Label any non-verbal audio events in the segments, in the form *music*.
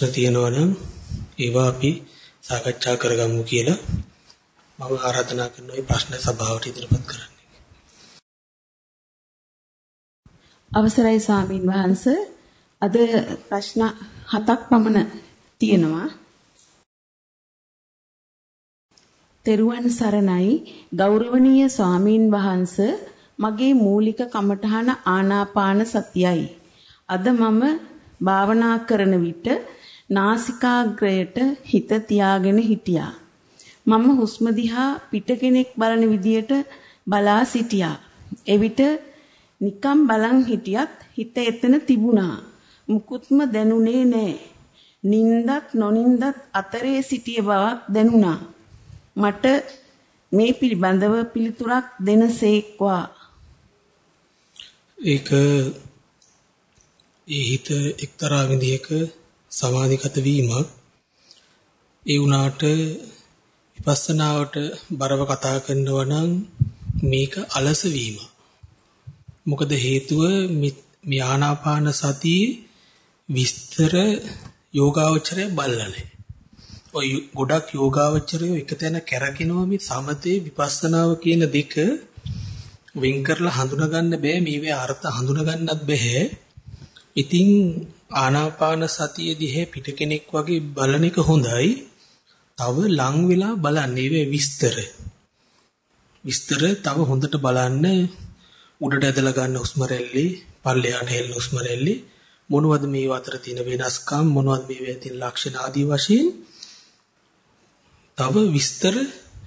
ප්‍රශ්න තියෙනවා නම් ඒවා අපි සාකච්ඡා කරගමු කියලා මම ආරාධනා කරනවා මේ ප්‍රශ්න සභාවට ඉදිරිපත් කරන්න. අවසරයි ස්වාමින් වහන්සේ අද ප්‍රශ්න හතක් පමණ තියෙනවා. තෙරුවන් සරණයි ගෞරවනීය ස්වාමින් වහන්සේ මගේ මූලික කමඨහන ආනාපාන සතියයි. අද මම භාවනා කරන විට නාසිකාග්‍රයට හිත තියාගෙන හිටියා. මම හුස්ම දිහා පිට කෙනෙක් බලන විදියට බලා සිටියා. එවිට නිකම් බලන් හිටියත් හිත එතන තිබුණා. මුකුත්ම දැනුනේ නෑ. නින්දත් නොනින්දත් අතරේ සිටිය බවක් දැනුණා. මට මේ පිළිබඳව පිළිතුරක් දෙනසේක්වා. ඒක ඒ හිත එක්තරා විදිහක සමාධිගත වීමක් ඒ වුණාට විපස්සනාවට බරව කතා කරනවා නම් මේක අලස වීම. මොකද හේතුව මේ ආනාපාන සතියේ විස්තර යෝගාවචරය බලන්නේ. ඔය ගොඩක් යෝගාවචරයෝ එක තැන කැරකිනවා මේ සමතේ විපස්සනාව කියන දෙක වෙන් කරලා හඳුනා ගන්න බෑ මේවේ අර්ථ හඳුනා ගන්නත් බෑ. ඉතින් ආනාපාන සතිය දිහේ පිට කෙනෙක් වගේ බලන එක හොඳයි. තව ලං වෙලා බලන්න ඒවේ විස්තර. විස්තර තව හොඳට බලන්න උඩට ඇදලා ගන්න හුස්ම රැල්ලි, පල්ලෙහාට හෙල්ල හුස්ම රැල්ලි මොනවද මේ අතර තියෙන වෙනස්කම් මොනවද මේ තියෙන ලක්ෂණ ආදී වශයෙන් තව විස්තර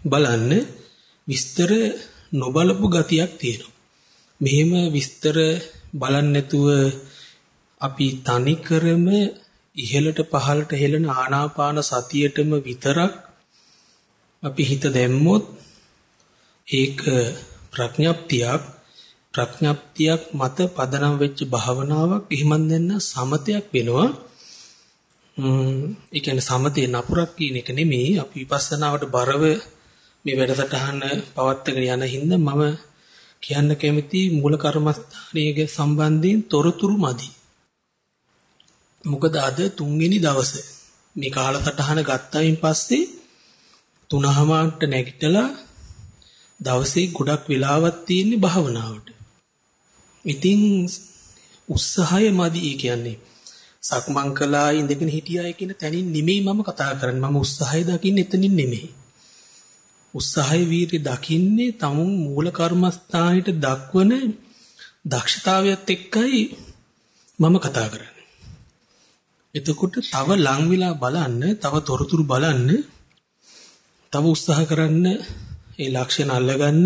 බලන්න විස්තර නොබලපු ගතියක් තියෙනවා. මෙහෙම විස්තර බලන්නේ නැතුව අපි තනි කරම ඉහළට පහළට හෙළන ආනාපාන සතියටම විතරක් අපි හිත දැම්මොත් ඒක ප්‍රඥප්තියක් ප්‍රඥප්තියක් මත පදනම් වෙච්ච භාවනාවක් එහෙමන් දෙන්න සමතයක් වෙනවා ඒ කියන්නේ සමතේ නපුරක් කියන එක නෙමෙයි අපි විපස්සනාවට බරව මේ වැඩසටහන පවත්වාගෙන යන හින්දා මම කියන්න කැමති මූල කර්මස්ථානයේ සම්බන්ධයෙන් තොරතුරු මදි. මොකද අද තුන්වෙනි දවසේ මේ කාලසටහන ගත්තයින් පස්සේ තුනහමාරට නැගිටලා දවසේ ගොඩක් වෙලාවක් තියෙන්නේ භාවනාවට. ඉතින් උත්සාහය මදි කියන්නේ සක්මන් කළා ඉඳගෙන හිටියාය කියන තැනින් නෙමෙයි මම කතා කරන්නේ. මම උත්සාහය දකින්නේ එතනින් නෙමෙයි. උත්සාහය වීර්ය දකින්නේ තමුන් මූල කර්මස්ථානෙට දක්වන දක්ෂතාවයත් එක්කයි මම කතා කරන්නේ. එතකොට තව ලං වෙලා බලන්න, තව තොරතුරු බලන්න, තව උත්සාහ කරන්න, ඒ ලක්ෂණ අල්ලගන්න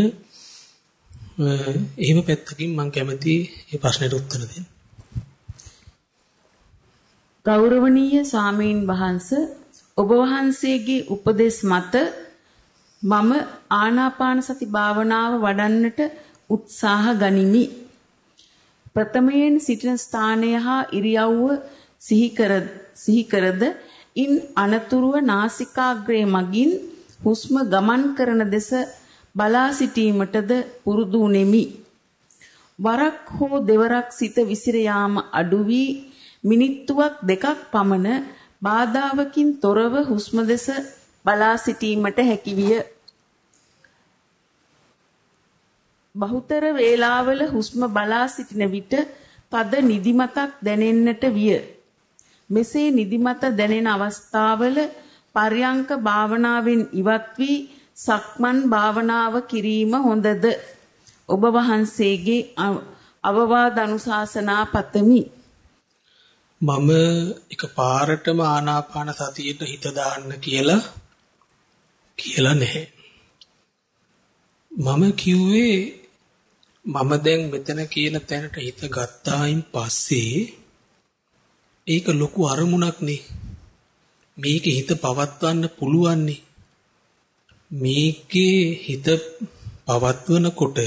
එහෙම පැත්තකින් මම කැමති මේ ප්‍රශ්නෙට උත්තර දෙන්න. ගෞරවනීය සාමීන් වහන්ස ඔබ වහන්සේගේ උපදෙස් මත මම ආනාපාන සති භාවනාව වඩන්නට උත්සාහ ගනිමි. ප්‍රථමයෙන් සිටින ස්ථානය හා ඉරියව්ව සිහි කර සිහි කරද ඉන් අනතුරුව නාසිකාග්‍රේ මගින් හුස්ම ගමන් කරන දෙස බලා සිටීමටද පුරුදු නෙමි. වරක් හෝ දෙවරක් සිත විසිර යාම අඩු වී මිනිත්තුවක් දෙකක් පමණ බාධාවකින් තොරව හුස්ම දෙස බලා සිටීමට හැකිවිය. බහුතර වේලාවල හුස්ම බලා සිටින විට තද නිදිමතක් දැනෙන්නට විය. මෙසේ නිදිමත දැනෙන අවස්ථාවල පර්යංක භාවනාවෙන් ඉවත් වී සක්මන් භාවනාව කිරීම හොඳද? ඔබ වහන්සේගේ අවවාද අනුශාසනා පතමි. මම එකපාරටම ආනාපාන සතියට හිත දාන්න කියලා කියලා නැහැ. මම කිව්වේ මම දැන් මෙතන කියන තැනට හිත ගත්තායින් පස්සේ ඒක ලොකු අරමුණක් නේ. මේක හිත පවත්වන්න පුළුවන් නේ. මේකේ හිත පවත්වනකොට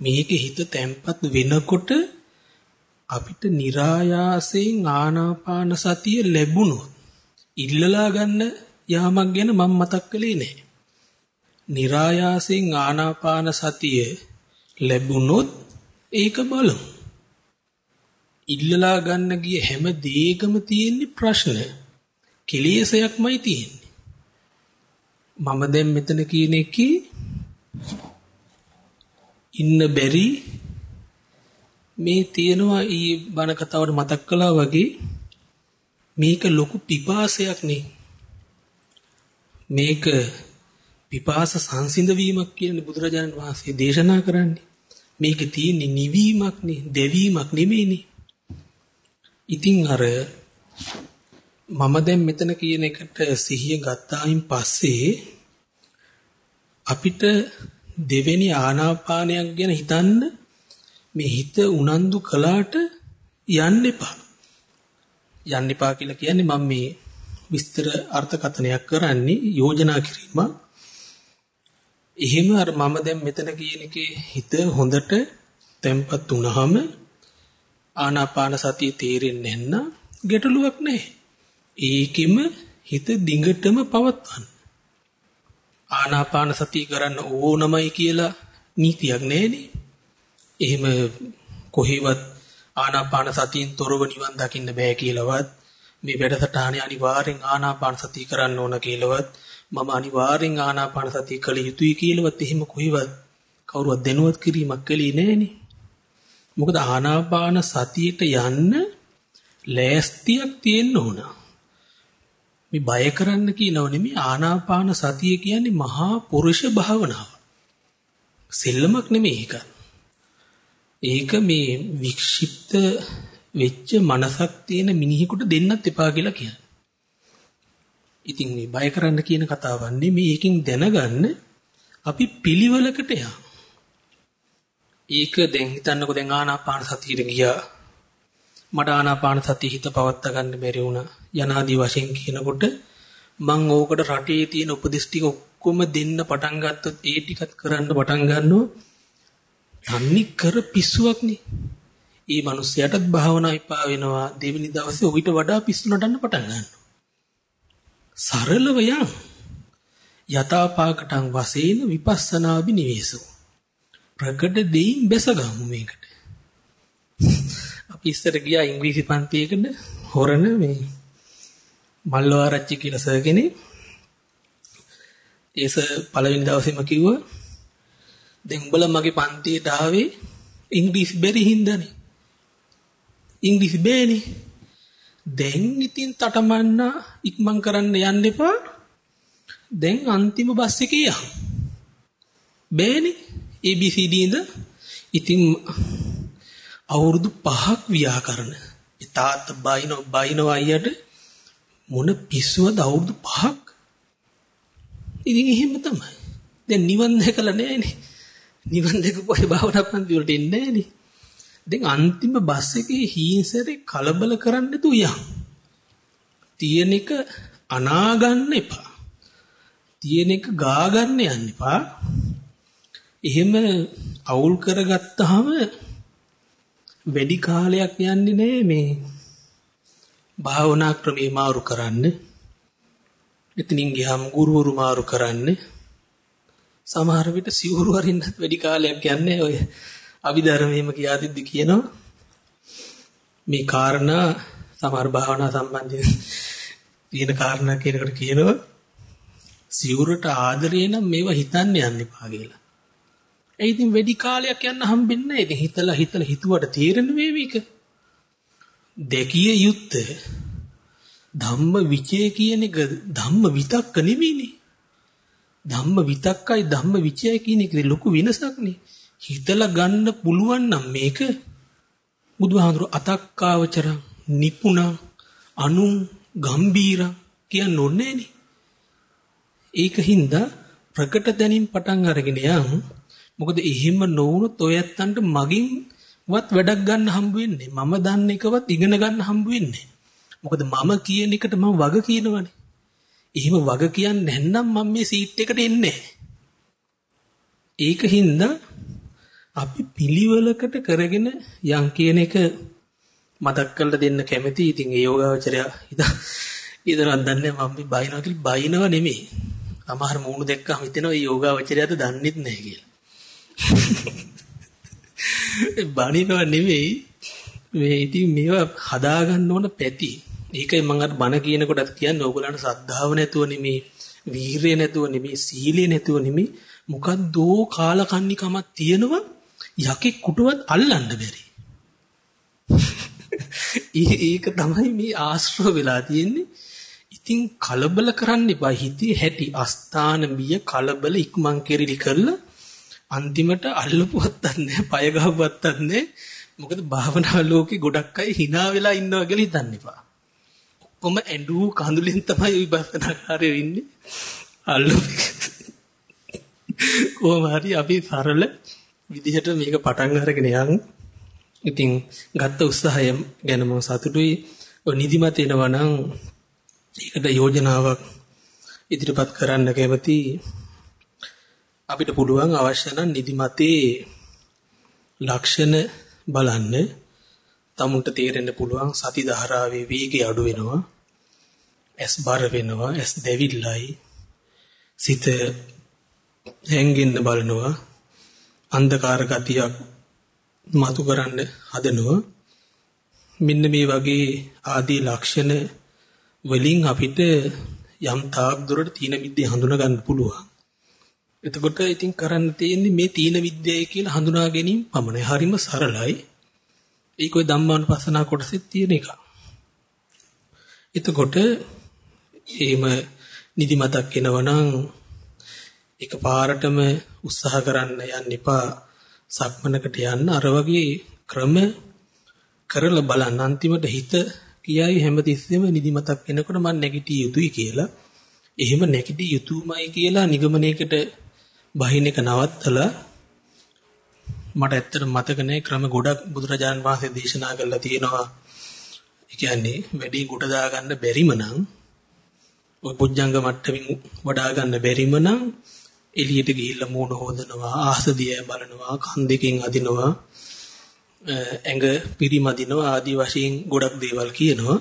මේකේ හිත තැම්පත් වෙනකොට අපිට નિરાයාසයෙන් ආනාපාන සතිය ලැබුණොත් ඉල්ලලා ගන්න යහමක් ගැන මම මතක් කළේ නැහැ. નિરાයාසයෙන් ආනාපාන සතිය ලැබුණොත් ඒක බලමු. ඉල්ලලා ගන්න ගිය හැම දෙයකම තියෙන ප්‍රශ්න කෙලෙසයක්මයි තියෙන්නේ. මම දැන් මෙතන කියන එකේ ඉන්න බැරි මේ තියෙනවා ඊ බණ කතාවට මතක් කළා වගේ මේක ලොකු පිපාසයක් නේ. මේක පිපාස සංසිඳ වීමක් කියන බුදුරජාණන් වහන්සේ දේශනා කරන්නේ. මේක තියෙන්නේ නිවීමක් නේ දෙවීමක් නෙමෙයිනේ. ඉතින් අර මම දැන් මෙතන කියන එකට සිහිය ගත්තායින් පස්සේ අපිට දෙවෙනි ආනාපානයක් ගැන හිතන්න මේ හිත උනන්දු කළාට යන්න එපා. යන්න එපා කියලා කියන්නේ මම මේ විස්තර අර්ථකථනයක් කරන්නේ යෝජනා කිරීම. එහෙම අර මම දැන් මෙතන කියන එකේ හිත හොඳට තැම්පත් වුණාම ආනාපාන සතිය තේරෙන්නේ නැත්නම් ගැටලුවක් නැහැ. ඒකෙම හිත දිඟටම පවත්වන්න. ආනාපාන සතිය කරන්න ඕනමයි කියලා නීතියක් නැහැනේ. එහෙම කොහෙවත් ආනාපාන සතියෙන් තොරව නිවන් දකින්න බෑ කියලාවත් මේ වැඩසටහනේ අනිවාර්යෙන් ආනාපාන සතිය කරන්න ඕන කියලාවත් මම අනිවාර්යෙන් ආනාපාන සතිය කළ යුතුයි කියලාවත් එහෙම කොහෙවත් කවුරුවත් දැනුවත් කිරීමක් කළේ නැහනේ. මොකද ආනාපාන සතියට යන්න ලෑස්තියක් තියෙන්න ඕන. මේ බය කරන්න කියනව නෙමෙයි ආනාපාන සතිය කියන්නේ මහා පුරුෂ භාවනාව. සෙල්ලමක් නෙමෙයි ඒක. ඒක මේ වික්ෂිප්ත වෙච්ච මනසක් තියෙන මිනිහෙකුට දෙන්නත් එපා කියලා කියන්නේ. ඉතින් මේ බය කරන්න කියන කතාවක් නෙමෙයි ඒකෙන් දැනගන්න අපි පිළිවෙලකට යනවා. ඒක දැන් හිතන්නකෝ දැන් ආනාපාන සතියට ගියා. මට ආනාපාන සතිය හිත පවත්වා ගන්න බැරි වුණා. යනාදී වශයෙන් කියනකොට මං ඕකට රටේ තියෙන උපදෙස් ටික ඔක්කොම දෙන්න පටන් ගත්තොත් ඒ ටිකත් කරන්න පටන් ගන්නවා. තන්නි කර පිස්සුවක් නේ. ඒ මිනිස්සයාටත් භාවනා එපා වෙනවා. දෙවෙනි දවසේ ඔయిత වඩා පිස්සු නටන්න පටන් ගන්නවා. සරලව යන් යථාපාකටං වශයෙන් විපස්සනා බිනිවේසෝ ප්‍රකට දෙයින් බැසගමු මේකට. අපි ඉස්සර ගියා ඉංග්‍රීසි පන්තියකට හොරන මේ මල්ලවාරච්චි කියලා සර් කෙනෙක්. ඒස පළවෙනි දවසේම කිව්වා දැන් උඹලා මගේ පන්තියට ආවේ ඉංග්‍රීසි බැරි හින්දානේ. ඉංග්‍රීසි බෑනේ. දැන් ඉතින් තටමන්න ඉක්මන් කරන්න යන්න එපා. දැන් අන්තිම බස් එකේ යන්න. බෑනේ. ABCD ඉඳ ඉතින් අවුරුදු 5ක් ව්‍යාකරණ. ඒ තාත්ත බයින බයින අයියට මොන පිස්සුවද අවුරුදු 5ක්? ඉතින් එහෙම තමයි. දැන් නිවන් දැකලා නැහැනේ. නිවන් දැකපුවා භාවනා පන්ති වලට එන්නේ නැහැනේ. දැන් අන්තිම බස් එකේ හීන්සරේ කලබල කරන්න තු යන්. තියෙන එක අනා ගන්න එපා. තියෙන එක ගා ගන්න යන්න එපා. එහෙම අවුල් කරගත්තාම වැඩි කාලයක් යන්නේ නෑ මේ භාවනා ක්‍රමේ මාරු කරන්න. එතනින් ගියාම ගුරුවරු මාරු කරන්න. සමහර විට සිවුරු අරින්නත් වැඩි කාලයක් යන්නේ ඔය අභිධර්මයේම කියාදිද්දි කියනවා මේ කාරණා සමහර භාවනා සම්බන්ධයෙන් තියෙන කාරණා කියනකට කියනවා සිවුරට ආදරේ නම් මේවා හිතන්න යන්න එපා කියලා. ඒ ඉතින් වැඩි කාලයක් යන්න හම්බෙන්නේ නැහැ. ඉතින් හිතලා හිතලා හිතුවට තේරෙන වේවික. දෙකිය යුත්තේ ධම්ම විචය කියන එක ධම්ම විතක්ක නෙවෙයිනේ. ධම්ම විතක්කයි ධම්ම විචය කියන එකේ ලොකු වෙනසක් නේ. හිතලා ගන්න පුළුවන් නම් මේක බුදුහාඳුර අතක්කාවචර නිපුණ අනු ගම්බීර කියන්න ඕනේ නේ. ඒකින්ද ප්‍රකට දැනීම් පටන් අරගෙන යම් මොකද එහෙම නොවුනොත් ඔය ඇත්තන්ට මගින්වත් වැඩක් ගන්න හම්බ වෙන්නේ. මම දන්න එකවත් ඉගෙන ගන්න හම්බ වෙන්නේ. මොකද මම කියන එකට මම වග කියනවනේ. එහෙම වග කියන්නේ නැත්නම් මම මේ සීට් එකට එන්නේ ඒකින්ද අපි පිළිවෙලකට කරගෙන යම් කියන එක මතක් කරලා දෙන්න කැමති. ඉතින් ඒ යෝගාවචරය ඉතින් ඉදරක් දන්නේ මම මේ බයිනවා කියලා බයිනව නෙමෙයි. සමහර මූණු දැක්කම හිතෙනවා මේ යෝගාවචරයද දන්නෙත් නැහැ කියලා. බණිනව නෙවෙයි මේ ඉතින් මේවා හදාගන්න ඕන පැති. ඒකයි මම අර බණ කියනකොටත් කියන්නේ ඕගොල්ලන්ට ශ්‍රද්ධාව නැතුව නෙමේ, වීරිය නැතුව නෙමේ, සීලය නැතුව නෙමේ මොකද්දෝ කාලකන්නිකමක් තියෙනවා යකෙක් කුටුවත් අල්ලන්න බැරි. ඒක තමයි මේ ආශ්‍රව වෙලා තියෙන්නේ. ඉතින් කලබල කරන්න එපා. හිතේ හැටි අස්ථාන බිය කලබල ඉක්මන් කෙරිලි කරලා අන්තිමට අල්ලපුවත් නැහැ, පය ගහුවත් නැහැ. මොකද භාවනා ලෝකේ ගොඩක් අය hina වෙලා ඉන්නවා කියලා හිතන්න එපා. ඔක්කොම ඇඬු කඳුලෙන් තමයි විපස්සනාකාරයෝ ඉන්නේ. අල්ලු කොහොම හරි අපි සරල විදිහට මේක පටන් අරගෙන යන්. ඉතින් ගත්ත උත්සාහය ගැන මම සතුටුයි. ඔය නිදිමත එනවා නම් ඒකට යෝජනාවක් ඉදිරිපත් කරන්න කැමති අපිට පුළුවන් අවශ්‍ය නම් නිදිමතේ ලක්ෂණ බලන්න. තමුන්ට තේරෙන්න පුළුවන් සති ධාරාවේ වේගය අඩු වෙනවා. ඇස් බර වෙනවා ඇස් දෙවිල්ලයි. සිත හැංගෙන්න බලනවා. අන්ධකාර ගතියක් මතු කරන්න හදනවා. මෙන්න මේ වගේ ආදී ලක්ෂණ වලින් අපිට යම් තාක් දුරට තීන විද්‍ය හඳුනා ගන්න පුළුවන්. එතකොට ඉතින් කරන්න තියෙන්නේ මේ තීන විද්‍යයි කියලා හඳුනා ගැනීම පමණයි. හරිම සරලයි. ඒක ඔය ධම්මානුපස්සනා කොටසෙත් තියෙන එක. එතකොට එහෙම නිදිමතක් එනවනම් එකපාරටම උත්සාහ කරන්න යන්න එපා. සක්මනකට යන්න අර වගේ ක්‍රම කරලා බලන්න අන්තිමට හිත කියයි හැමතිස්සෙම නිදිමතක් එනකොට මම නැගිටිය යුතුයි කියලා. එහෙම නැගිටිය යුතුයමයි කියලා නිගමනයකට බහින එක නවත්තලා මට ඇත්තට මතක නැහැ ක්‍රම ගොඩක් බුදුරජාන් වහන්සේ දේශනා කරලා තියෙනවා. ඒ කියන්නේ වැඩි කොට දාගන්න බැරිම නම් ඔය පුජ්ජංග මට්ටමින් වඩා ගන්න බැරිම නම් එළියට ගිහිල්ලා මූණ හොදනවා ආහසදිය බලනවා කන් දෙකෙන් අදිනවා ඇඟ පිරිමදිනවා ආදී වශයෙන් ගොඩක් දේවල් කියනවා.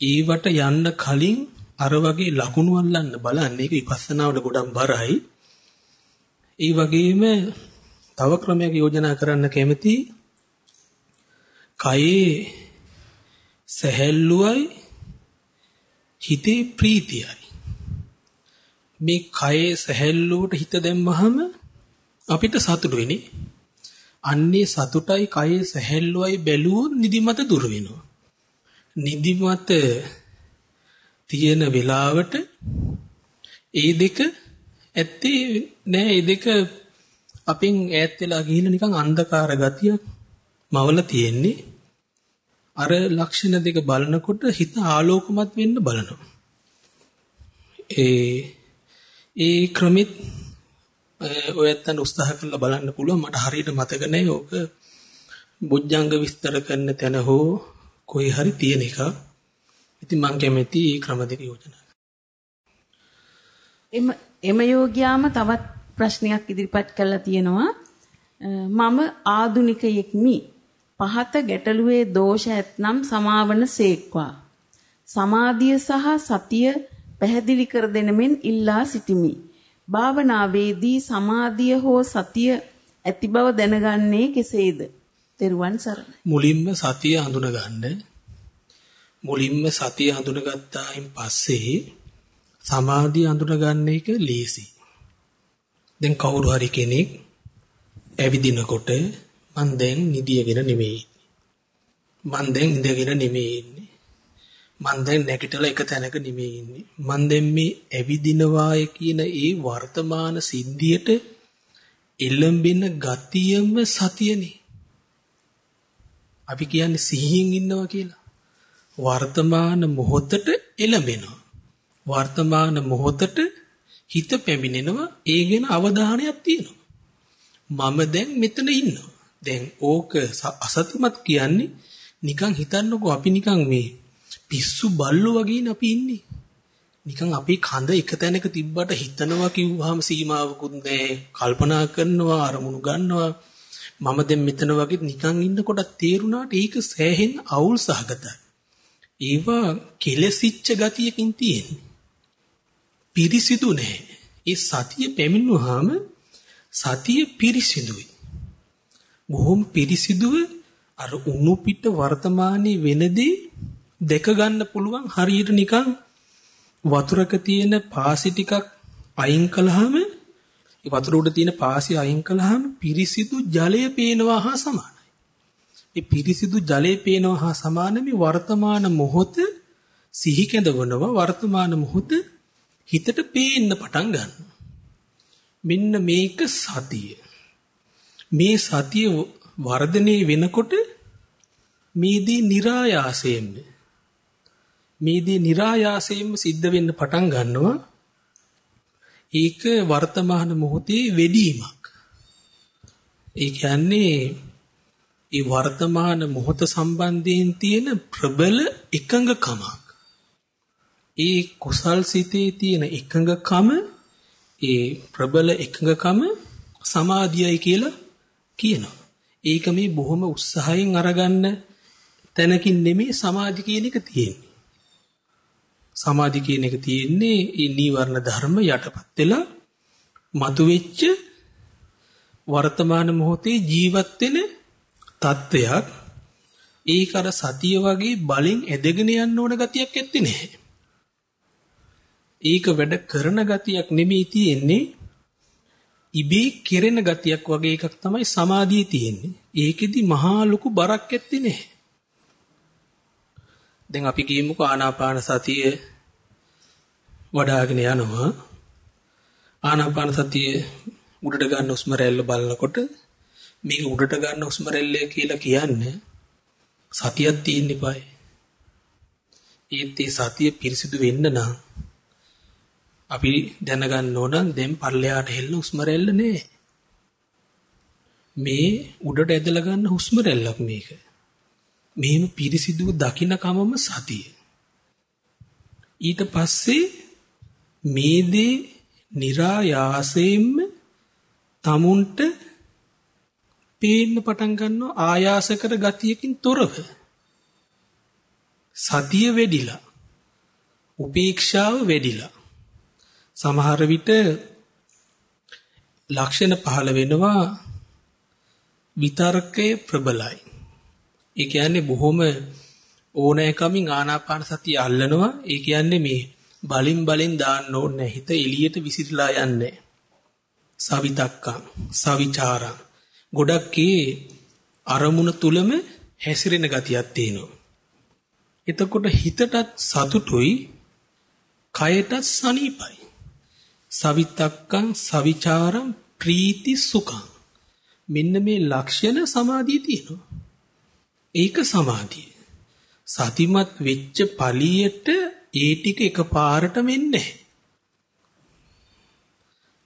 ඊවට යන්න කලින් අර වගේ ලකුණු අල්ලන්න බලන්න ඒක විපස්සනාවට ගොඩක් බරයි. ඒ වගේම තව ක්‍රමයක යෝජනා කරන්න කැමති කයේ සැහැල්ලුවයි හිතේ ප්‍රීතියයි මේ කයේ සැහැල්ලුවට හිත දැම්මහම අපිට සතුටු වෙන්නේ අන්නේ සතුටයි කයේ සැහැල්ලුවයි බැලුවොත් නිදිමත දුර වෙනවා. නිදිමත තියෙන වෙලාවට ඒ දෙක ඇත්තේ නෑ ඒ දෙක අපෙන් ඈත් වෙලා ගිහිල්ලා නිකන් අන්ධකාර ගතියක් මවල තියෙන්නේ. අර ලක්ෂණ දෙක බලනකොට හිත ආලෝකමත් වෙන්න බලනවා. ඒ ඒ ක්‍රමෙත් ඔයත්තන් උත්සාහ කරලා බලන්න පුළුවන් මට හරියට මතක නැහැ ඕක බොජ්ජංග විස්තර කරන තැන හෝ කොයි හරි තියෙන එක. ඉතින් මම කැමති මේ ක්‍රම දෙක යෝජනා එම එම යෝග්‍යාම තවත් ප්‍රශ්නයක් ඉදිරිපත් කළා තියෙනවා. මම ආදුනිකයෙක්මි. පහත ගැටලුවේ දෝෂ ඇතනම් සමාවන සේක්වා. සමාධිය සහ සතිය පැහැදිලි කර දෙනමින් ඉල්ලා සිටිමි. භාවනාවේදී සමාධිය හෝ සතිය ඇති බව දැනගන්නේ කෙසේද? තෙරුවන් සරණයි. මුලින්ම සතිය හඳුනගන්න. මුලින්ම සතිය හඳුනගත්තායින් පස්සේ සමාධිය හඳුනගන්න එක ලේසි. දැන් කවුරු හරි කෙනෙක් ඇවිදිනකොට මං දැන් නිදියගෙන නෙමෙයි. මං දැන් ඉඳගෙන නෙමෙයි ඉන්නේ. මං දැන් නැගිටලා එක තැනක නෙමෙයි ඉන්නේ. මං දැන් මේ ඇවිදිනවාය කියන ඒ වර්තමාන සිද්ධියට එළඹෙන ගතියම සතියනේ. අපි කියන්නේ සිහියෙන් ඉන්නවා කියලා. වර්තමාන මොහොතට එළඹෙනවා. වර්තමාන මොහොතට හිත පැමිණෙනවා. ඒ ගැන අවධානයක් තියෙනවා. මම දැන් මෙතන ඉන්නවා. දැන් ඕක අසතිමත් කියන්නේ නිකන් හිතන්නකෝ අපි නිකන් මේ පිස්සු බල්ලෝ වගේනේ අපි ඉන්නේ. නිකන් අපේ කඳ එක තැනක තිබ්බට හිතනවා කිව්වහම සීමාවකුත් නැහැ. කල්පනා කරනවා අරමුණු ගන්නවා. මම දැන් මෙතන වගේ නිකන් ඉන්නකොට තේරුණාට ඒක සෑහෙන අවුල් සහගතයි. ඒවා කෙලසිච්ච ගතියකින් තියෙන්නේ. පිරිසිදු නැහැ. ඒ සතිය පැමිණුවාම සතිය පිරිසිදුයි. බොහොම පිරිසිදුව අර උණු පිට වර්තමානයේ වෙනදී දෙක ගන්න පුළුවන් හරියට නිකන් වතුරක තියෙන පාසි ටිකක් අයින් කළාම ඒ වතුර උඩ තියෙන පාසි අයින් කළාම පිරිසිදු ජලය පේනවා හා සමානයි. මේ පිරිසිදු ජලයේ පේනවා හා සමාන මේ වර්තමාන මොහොත සිහි කැඳවනවා වර්තමාන මොහොත හිතට පේන්න පටන් ගන්නවා. මෙන්න මේක සතිය. මේ සතිය වර්ධනය වෙනකොට මේදී નિરાයාසයෙන්ම මේදී નિરાයාසයෙන්ම සිද්ධ වෙන්න පටන් ගන්නවා ඒක වර්තමාන මොහොතේ වෙඩීමක් ඒ කියන්නේ ඒ වර්තමාන මොහොත සම්බන්ධයෙන් තියෙන ප්‍රබල එකඟකමක්. ඒ කුසල් සිතේ තියෙන එකඟකම ඒ ප්‍රබල එකඟකම සමාධියයි කියලා කියනවා. ඒක මේ බොහොම උත්සාහයෙන් අරගන්න තැනකින් නෙමෙයි සමාධි කියන එක තියෙන්නේ. සමාධි කියන එක තියෙන්නේ මේ නීවරණ ධර්ම යටපත් වෙලා මතුවෙච්ච වර්තමාන මොහොතේ ජීවත් වෙන තත්වයක් ඒක අර සතිය වගේ බලෙන් ඇදගෙන යන්න ඕන ගතියක් ඇත්තේ නැහැ. ඒක වැඩ කරන ගතියක් නෙමෙයි තියෙන්නේ ඉබේ කෙරෙන ගතියක් වගේ එකක් තමයි සමාධියේ තියෙන්නේ. ඒකෙදි මහා ලොකු බරක් ඇත්තේ නැහැ. දැන් අපි කියමුකෝ ආනාපාන සතිය වඩ아가ගෙන යනවා. ආනාපාන සතිය උඩට ගන්න උස්ම රැල්ල බලනකොට මේක උඩට ගන්න උස්ම රැල්ල කියලා කියන්නේ සතියක් තියෙන්න eBay. ඒත් ඒ සතිය පිරිසිදු වෙන්න නම් අපි දැනගන්න ඕන දැන් පල්ලෙහාට හෙල්ල හුස්ම රැල්ල නෑ. මේ උඩට ඇදලා ගන්න හුස්ම රැල්ලක් මේක. මෙහෙම පිරිසිදුව දකින්න කමම සතිය. ඊට පස්සේ මේ දේ નિરાයාසයෙන්ම tamunට පේන්න පටන් ගන්නවා ආයාස කර ගතියකින් තොරව. සතිය වෙඩිලා. උපේක්ෂාව වෙඩිලා. සමහර විට ලක්ෂණ පහළ වෙනවා විතර්කයේ ප්‍රබලයි. ඒ කියන්නේ බොහොම ඕනෑකමින් ආනාපාන සතිය අල්ලනවා. ඒ කියන්නේ මේ බලින් බලින් දාන්න ඕනේ හිත එළියට විසිරලා යන්නේ. සවිතක්කං, සවිචාරං. ගොඩක් අරමුණ තුලම හැසිරෙන ගතියක් තියෙනවා. එතකොට හිතටත් සතුටුයි, කයටත් සනීපයි. සවිතක්කං සවිචාරං ප්‍රීති සුඛං මෙන්න මේ ලක්ෂණ සමාධිය තියෙනවා ඒක සමාධිය සතිමත් වෙච්ච පළියට ඒ ටික එකපාරට වෙන්නේ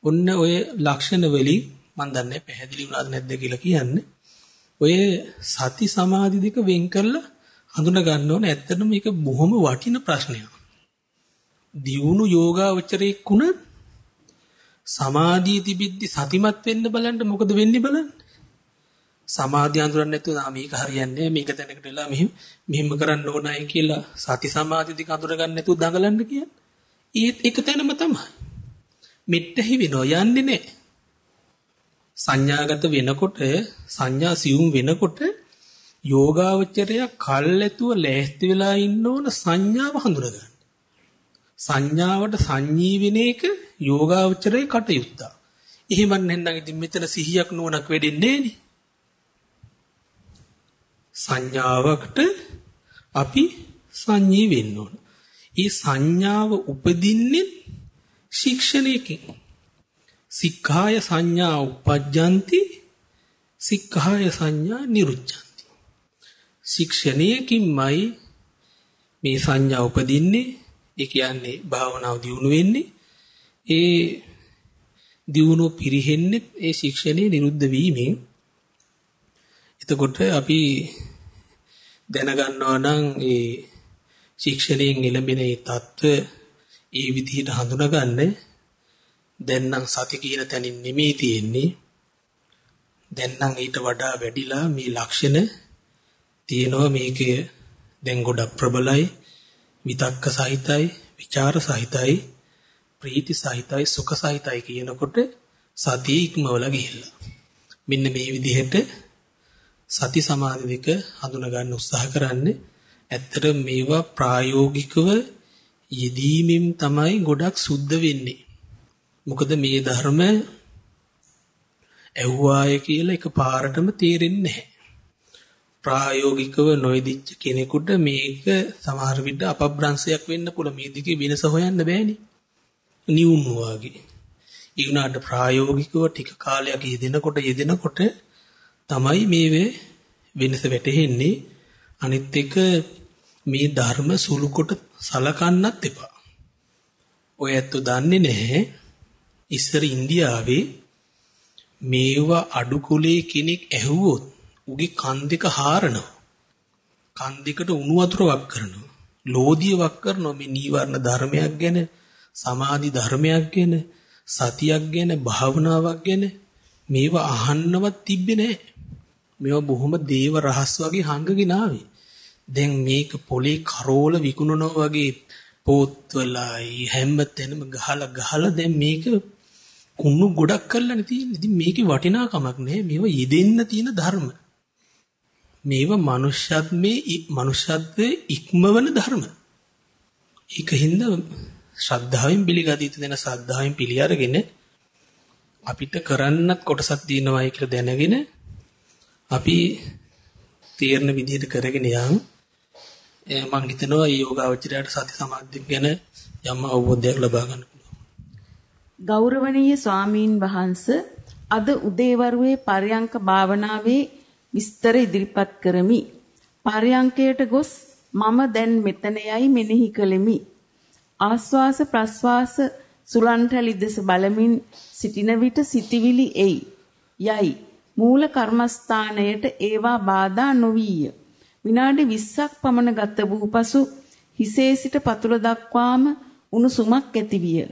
ඔන්න ඔය ලක්ෂණ වලින් මම දන්නේ පැහැදිලි වුණාද නැද්ද කියලා කියන්නේ ඔය සති සමාධි දෙක වෙන් කරලා හඳුනා ගන්න ඕනේ ඇත්තටම මේක බොහොම වටින ප්‍රශ්නයක් දියුණු යෝගාවචරයෙක් වුණත් සමාධිය තිබිද්දි සතිමත් වෙන්න බලන්න මොකද වෙන්නේ බලන්න. සමාධිය අඳුරන්නේ නැතුව ආ මේක හරියන්නේ මේක තැනකට වෙලා මෙහෙම මෙහෙම කරන්න ඕනයි කියලා සති සමාධි දෙක අඳුර ගන්න නැතුව දඟලන්න කියන්නේ. ඒත් එක තැනම තමයි. මෙට්ටහි වෙනව යන්නේ නැහැ. සංඥාගත වෙනකොට සංඥා සියුම් වෙනකොට යෝගාවචරය කල්ැතුව ලෑස්ති වෙලා ඉන්න ඕන සංඥාව හඳුනගන්න. සංඥාවට සංඤී වෙන එක යෝගාවචරයේ කටයුත්ත. එහෙම නැත්නම් ඉතින් මෙතන සිහියක් නුවණක් වෙඩෙන්නේ නෑනේ. සංඥාවකට අපි සංඤී වෙන්න ඕන. ඒ සංඥාව උපදින්නේ ශික්ෂණයකින්. සික්ඛාය සංඥා උපජ්ජಂತಿ සික්ඛාය සංඥා නිරුච්ඡanti ශික්ෂණයකින්මයි මේ සංඥා උපදින්නේ. ඒ කියන්නේ භාවනාව දියුණු වෙන්නේ. ඒ දියුණුව පිරෙන්නේ ඒ ශික්ෂණේ නිරුද්ධ වීමෙන්. එතකොට අපි දැනගන්නවා නම් ඒ ශික්ෂණයෙන් එළඹෙන ඒ தত্ত্ব ඒ විදිහට හඳුනාගන්නේ දැන් නම් සති කියන තැනින් නෙමෙයි තියෙන්නේ. දැන් නම් ඊට වඩා වැඩිලා මේ ලක්ෂණ තියෙනවා මේකේ දැන් ගොඩක් ප්‍රබලයි විතක්ක සහිතයි විචාර සහිතයි ප්‍රීති සහිතයි සුඛ සහිතයි කියනකොට සතිය ඉක්මවලා ගිහිල්ලා. මෙන්න මේ විදිහට සති සමාධි දෙක හඳුනා ගන්න උත්සාහ කරන්නේ. ඇත්තට මේවා ප්‍රායෝගිකව යෙදීමෙන් තමයි ගොඩක් සුද්ධ වෙන්නේ. මොකද මේ ධර්ම ඇහුවාය කියලා එකපාරටම තේරෙන්නේ නැහැ. ප්‍රායෝගිකව නොයදිච්ච කෙනෙකුට මේක සමහර විට අපබ්‍රංශයක් වෙන්න පුළුවන්. මේ දිගේ වෙනස හොයන්න බෑනේ. නියුණු වගේ. ඒ වුණාට ප්‍රායෝගිකව ටික කාලයක් යෙදෙනකොට යෙදෙනකොට තමයි මේ වෙනස වැටහෙන්නේ. අනිත් එක මේ ධර්ම සුළු කොට සලකන්නත් එපා. ඔය ඇත්ත දන්නේ නැහැ. ඉස්සර ඉන්දියාවේ මේවා අඩු කුලේ කෙනෙක් ඇහුවොත් උගේ කන් දෙක හාරනවා. කන් දෙකට උණු වතුර වක් කරනවා. ලෝධිය වක් කරනවා මේ නීවරණ ධර්මයක් ගැන, සමාධි ධර්මයක් ගැන, සතියක් ගැන, භාවනාවක් ගැන මේවා අහන්නවත් තිබ්බේ නැහැ. මේවා බොහොම දේව රහස් වගේ හංගගෙන ආවේ. දැන් මේක පොලේ කරෝල විකුණනවා වගේ පොත්වලයි හැම තැනම ගහලා ගහලා දැන් මේක කුණු ගොඩක් කරලානේ තියෙන්නේ. ඉතින් මේකේ වටිනාකමක් නැහැ. මේවා යෙදෙන්න තියෙන ධර්ම. මේවා මනුෂ්‍යත්මේ මනුෂ්‍යත්වයේ ඉක්මවන ධර්ම. ඒකින්ද ශ්‍රද්ධාවෙන් පිළිගත යුතු දෙන ශ්‍රද්ධාවෙන් පිළි අරගෙන අපිට කරන්නත් කොටසක් තියෙනවායි කියලා දැනගෙන අපි තීරණ විදිහට කරගෙන යන් මම හිතනවා මේ යෝගාවචරයට සති සමාධිය ගැන යම් අවබෝධයක් ලබා ගන්න පුළුවන්. ගෞරවනීය ස්වාමීන් වහන්ස අද උදේවරුේ පරයන්ක භාවනාවේ විස්තර ඉදිරිපත් කරමි. පරයන්කයට ගොස් මම දැන් මෙතන යයි මෙනෙහි කළෙමි. ආස්වාස ප්‍රස්වාස සුලන්ටලි දෙස බලමින් සිටින විට සිටිවිලි එයි. යයි මූල කර්මස්ථානයට ඒවා බාධා නොවිය. විනාඩි 20ක් පමණ ගත වූ පසු හිසේ සිට පතුල දක්වාම උණුසුමක් ඇතිවිය.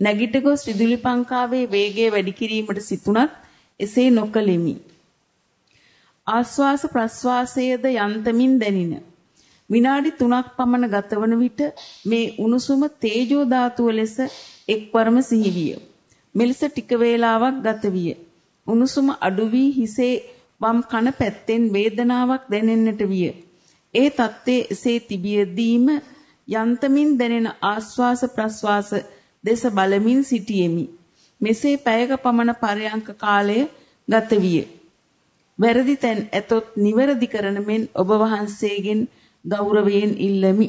නැගිට ගොස් රිදුලි පංකාවේ වේගය වැඩි කිරීමට සිටුණත් එසේ නොකළෙමි. ආස්වාස ප්‍රස්වාසයේද යන්තමින් දැනින. විනාඩි 3ක් පමණ ගතවන විට මේ උණුසුම තේජෝ ධාතුව ලෙස එක්වරම සිහිවිය. මෙලෙස ටික වේලාවක් ගත විය. උණුසුම අඩු වී හිසේ වම් කන පැත්තෙන් වේදනාවක් දැනෙන්නට විය. ඒ தත්තේ එසේ තිබියදීම යන්තමින් දැනෙන ආස්වාස ප්‍රස්වාස දෙස බලමින් සිටියෙමි. මෙසේ පැයක පමණ පරයන්ක කාලය ගත විය. වැරදි තැන් ඇතොත් නිවැරදි කරන මෙන් ඔබ වහන්සේගෙන් ගෞරවයෙන් ඉල්ලමි.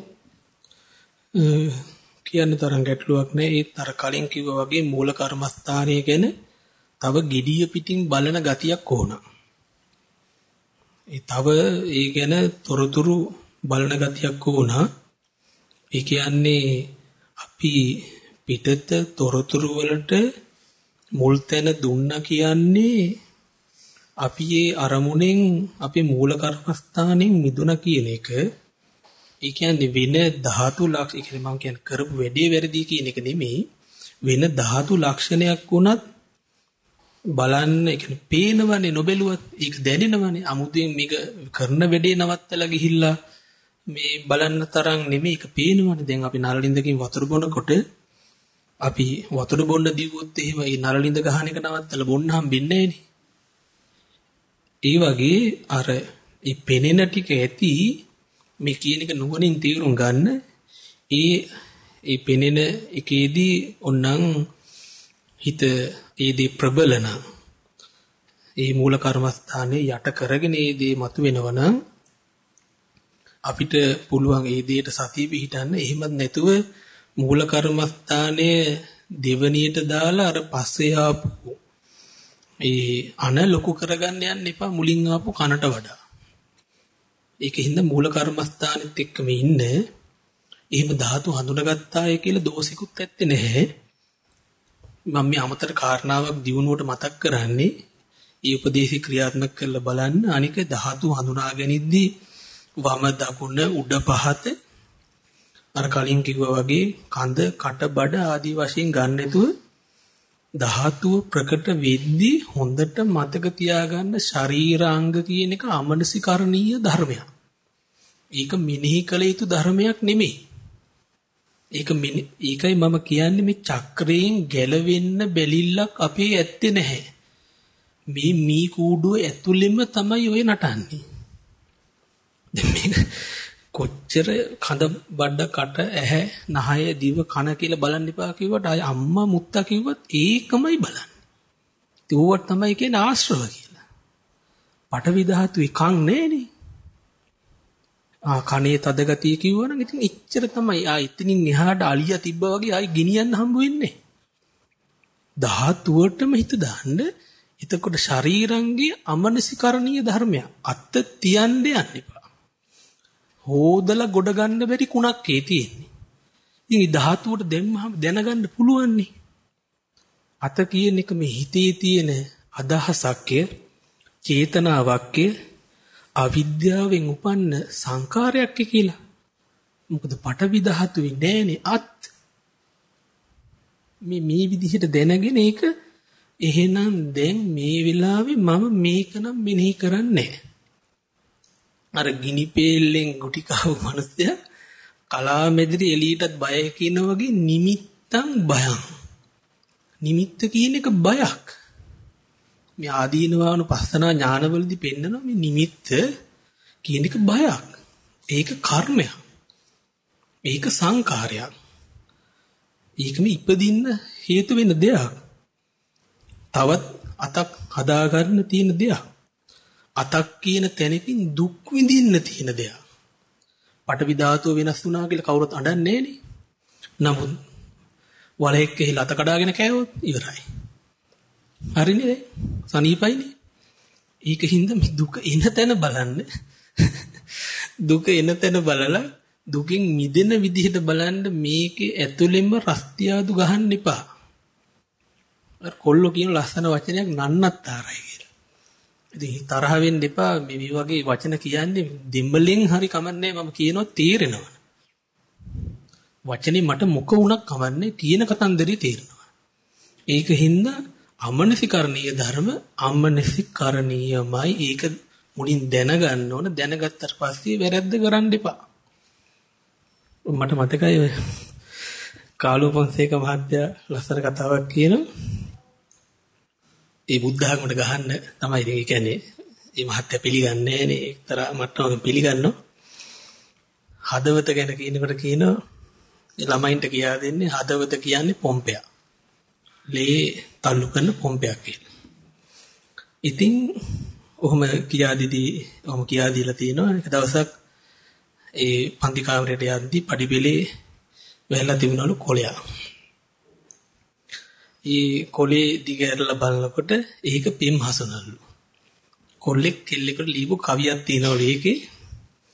කියන්න තරම් ගැටලුවක් නැහැ. ඒත් අර කලින් කිව්වා වගේ මූල කර්මස්ථානය ගැන තව gediya පිටින් බලන ගතියක් ඕන. ඒ තව ඒ ගැන තොරතුරු බලන ගතියක් ඕන. ඒ කියන්නේ අපි පිටත තොරතුරු වලට මුල් තැන දුන්නා කියන්නේ අපි ඒ අරමුණෙන් අපේ මූල කර්මස්ථානෙන් මිදුණා කියන එක. ඒ කියන්නේ වෙන ධාතු ලක්ෂ ඒ කියන්නේ මම කියන්නේ කරපු වැඩේ වැරදි කියන එක නෙමෙයි. වෙන ධාතු ලක්ෂණයක් වුණත් බලන්න ඒ කියන්නේ පේනවනේ නොබැලුවත්. ඒක දැනෙනවනේ. අමුතුවෙන් මේක කරන වැඩේ නවත්තලා ගිහිල්ලා මේ බලන්න තරම් නෙමෙයි. ඒක පේනවනේ. දැන් අපි නළලින්දකින් වතුර බොනකොට අපි වතුර බොන්න දීවොත් එහෙම ඒ නළලින්ද ගහන එක නවත්තලා බොන්න හම්බෙන්නේ නැහනේ. ඒ වගේ අර මේ පෙනෙන ටික ඇති මේ කියන එක නුවණින් තේරුම් ගන්න ඒ ඒ පෙනෙන එකේදී ඔන්නම් හිත ඒ දේ ප්‍රබල නම් ඒ මූල කර්මස්ථානේ යට කරගෙන ඒ දේ මතුවෙනවා නම් අපිට පුළුවන් ඒ දෙයට සතිය පිහිටන්න. එහෙමත් නැතුව මූල කර්මස්ථානයේ දෙවණියට දාලා අර පස්සේ ආපු ඒ අන ලොකු කරගන්න යන්න එපා මුලින් ආපු කනට වඩා. ඒකින්ද මූල කර්මස්ථානෙත් එක්කම ඉන්න එහෙම ධාතු හඳුනාගත්තාය කියලා දෝෂිකුත් ඇත්තේ නැහැ. මම මේ අමතර කාරණාවක් දිනුවට මතක් කරන්නේ ඒ උපදේශي ක්‍රියාත්මක කරලා බලන්න අනික ධාතු හඳුනාගනිද්දී වම දකුණ උඩ පහත අර කලින් කිව්වා වගේ කඳ කට බඩ ආදී වශයෙන් ගන්න නැතුව ධාතුව ප්‍රකට වෙද්දී හොඳට මතක තියාගන්න ශරීරාංග කියන එක අමනසිකරණීය ධර්මයක්. ඒක මෙනෙහි කළ යුතු ධර්මයක් නෙමෙයි. ඒක ඒකයි මම කියන්නේ මේ චක්‍රයෙන් ගැලවෙන්න බැලිල්ලක් අපේ ඇත්තේ නැහැ. මේ මී කූඩුව ඇතුළෙම තමයි ඔය නටන්නේ. දැන් මේක කොච්චර කඳ බඩ කට ඇහැ නහය දිව කන කියලා බලන්න එපා කිව්වට අය අම්මා මුත්තා කිව්වත් ඒකමයි බලන්නේ. ඒවට තමයි කියන්නේ ආශ්‍රව කියලා. පටවි ධාතුවේ කන් නෑනේ. ආ කනේ තද ගතිය කිව්වනම් ඉතින් එච්චර තමයි. ආ ඉතින් එහාට අලියා තිබ්බා වගේ ආයි ගෙනියන්න හම්බ වෙන්නේ. ධාතුවටම හිත දාන්න එතකොට ශරීරංගේ අමනසිකරණීය ධර්මයක්. අත්ත තියන්න යන්න එපා. හොදලා ගොඩ ගන්න බැරි කුණක් ඒ තියෙන්නේ. ඉතින් ධාතුවට දෙන්නම දැනගන්න පුළුවන් අත කියන එක මේ හිතේ තියෙන අදහසක්ය චේතනාවක්ය අවිද්‍යාවෙන් උපන්න සංකාරයක් කියලා. මොකද පටවි ධාතුවේ නෑනේ අත්. මේ මේ විදිහට දැනගෙන ඒක එහෙනම් දැන් මේ වෙලාවේ මම මේක නම් මෙනෙහි කරන්නේ අර ගිනි පෙල්ලෙන් ගුටි කව මිනිස්සයා කලා මෙදිරි එළියටත් බය කියන වගේ නිමිත්තන් බයං. නිමිත්ත කියන එක බයක්. මේ ආදීනවාන පස්සනා ඥානවලදී පෙන්නනවා මේ නිමිත්ත කියන එක බයක්. ඒක කර්මයක්. ඒක සංකාරයක්. ඒකම ඉපදින්න හේතු වෙන දෙයක්. තවත් අතක් හදාගන්න තියෙන දෙයක්. අතක් කියන තැනකින් දුක් විඳින්න තියෙන දෙයක්. පටවි ධාතුව වෙනස් වුණා කියලා කවුරුත් අඬන්නේ නෑනේ. නමුත් වලෙක් කියලා අත කඩාගෙන කෑවොත් ඉවරයි. හරිනේ සනීපයිනේ. ඒකින්ද මේ දුක එන තැන බලන්න. දුක එන තැන බලලා දුකින් මිදෙන විදිහට බලන්න මේකේ ඇතුළෙන්ම රස්තියාදු ගහන්න එපා. අර කොල්ලෝ කියන ලස්සන වචනයක් නන්නත්තරයි කියලා. ඉතින් තරහ වෙන්න එපා. මේ වගේ වචන කියන්නේ දෙම්බලෙන් හරි කමන්නේ මම කියනවා තේරෙනවා. වචනේ මට මොක වුණක් කමන්නේ කියන කතන්දරේ තේරෙනවා. ඒක හින්දා අමනසිකරණීය ධර්ම අමනසිකරණීයමයි. ඒක මුලින් දැනගන්න ඕන. දැනගත්තට පස්සේ වැරද්ද කරන්න එපා. මට මතකයි කාලු පොන්සේක මහත්තයා ලස්සන කතාවක් කියනවා. ඒ බුද්ධ ආගමට ගහන්න තමයි ඉතින් ඒ කියන්නේ මේ මහත්තයා පිළිගන්නේ නැහනේ එක්තරා මට්ටමක පිළිගන්නවා හදවත ගැන කියනකොට කියනවා ළමයින්ට කියා දෙන්නේ හදවත කියන්නේ පොම්පයක් ලේ තල්ලු කරන පොම්පයක් කියලා. ඉතින් ඔහොම කියා දීදී ඔහොම කියා දීලා තිනවා එක දවසක් ඒ පන්ති කාමරයට යද්දි පඩිපෙලේ වැහලා තිබුණලු කොලයක්. ඒ කොලේ දිගහැරලා බලනකොට ඒක පිම් හසනලු. කොල්ලෙක් කෙල්ලෙකුට ලියපු කවියක් තියෙනවලු ඒකේ.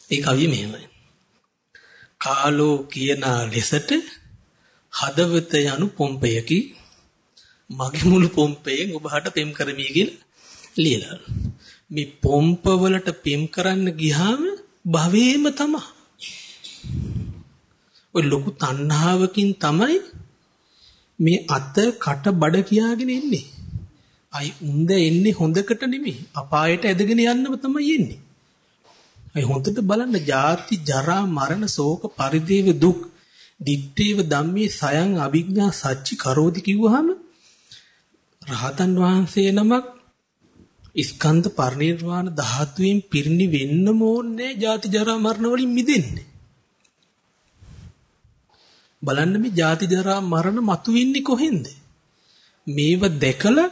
ඒ කවිය මෙහෙමයි. කාලෝ කියන ලෙසට හදවත යනු පොම්පයකි මගේ මුළු පොම්පයෙන් ඔබට පෙම් කරමි කියලා ලියලා. මේ පොම්ප වලට පෙම් කරන්න ගියාම භවේම තමයි. ඔය ලොකු තණ්හාවකින් තමයි මේ අත කට බඩ කියාගෙන ඉන්නේ. අයි උන්ද එන්නේ හොඳකට නෙමෙයි අපායට ඇදගෙන යන්නම තමයි එන්නේ. අයි හොඳට බලන්න ජාති ජරා මරණ ශෝක පරිදේව දුක් දිත්තේව ධම්මේ සයන් අභිඥා සච්චි කරෝදි කිව්වහම රහතන් වහන්සේ නමක් ස්කන්ධ පරිනිර්වාණ ධාතුවෙන් පිරිණි වෙන්නම ඕනේ ජාති ජරා මරණ වලින් මිදෙන්නේ. බලන්න මේ ජාති ජරා මරණ මතුවෙන්නේ කොහෙන්ද? මේව දැකලා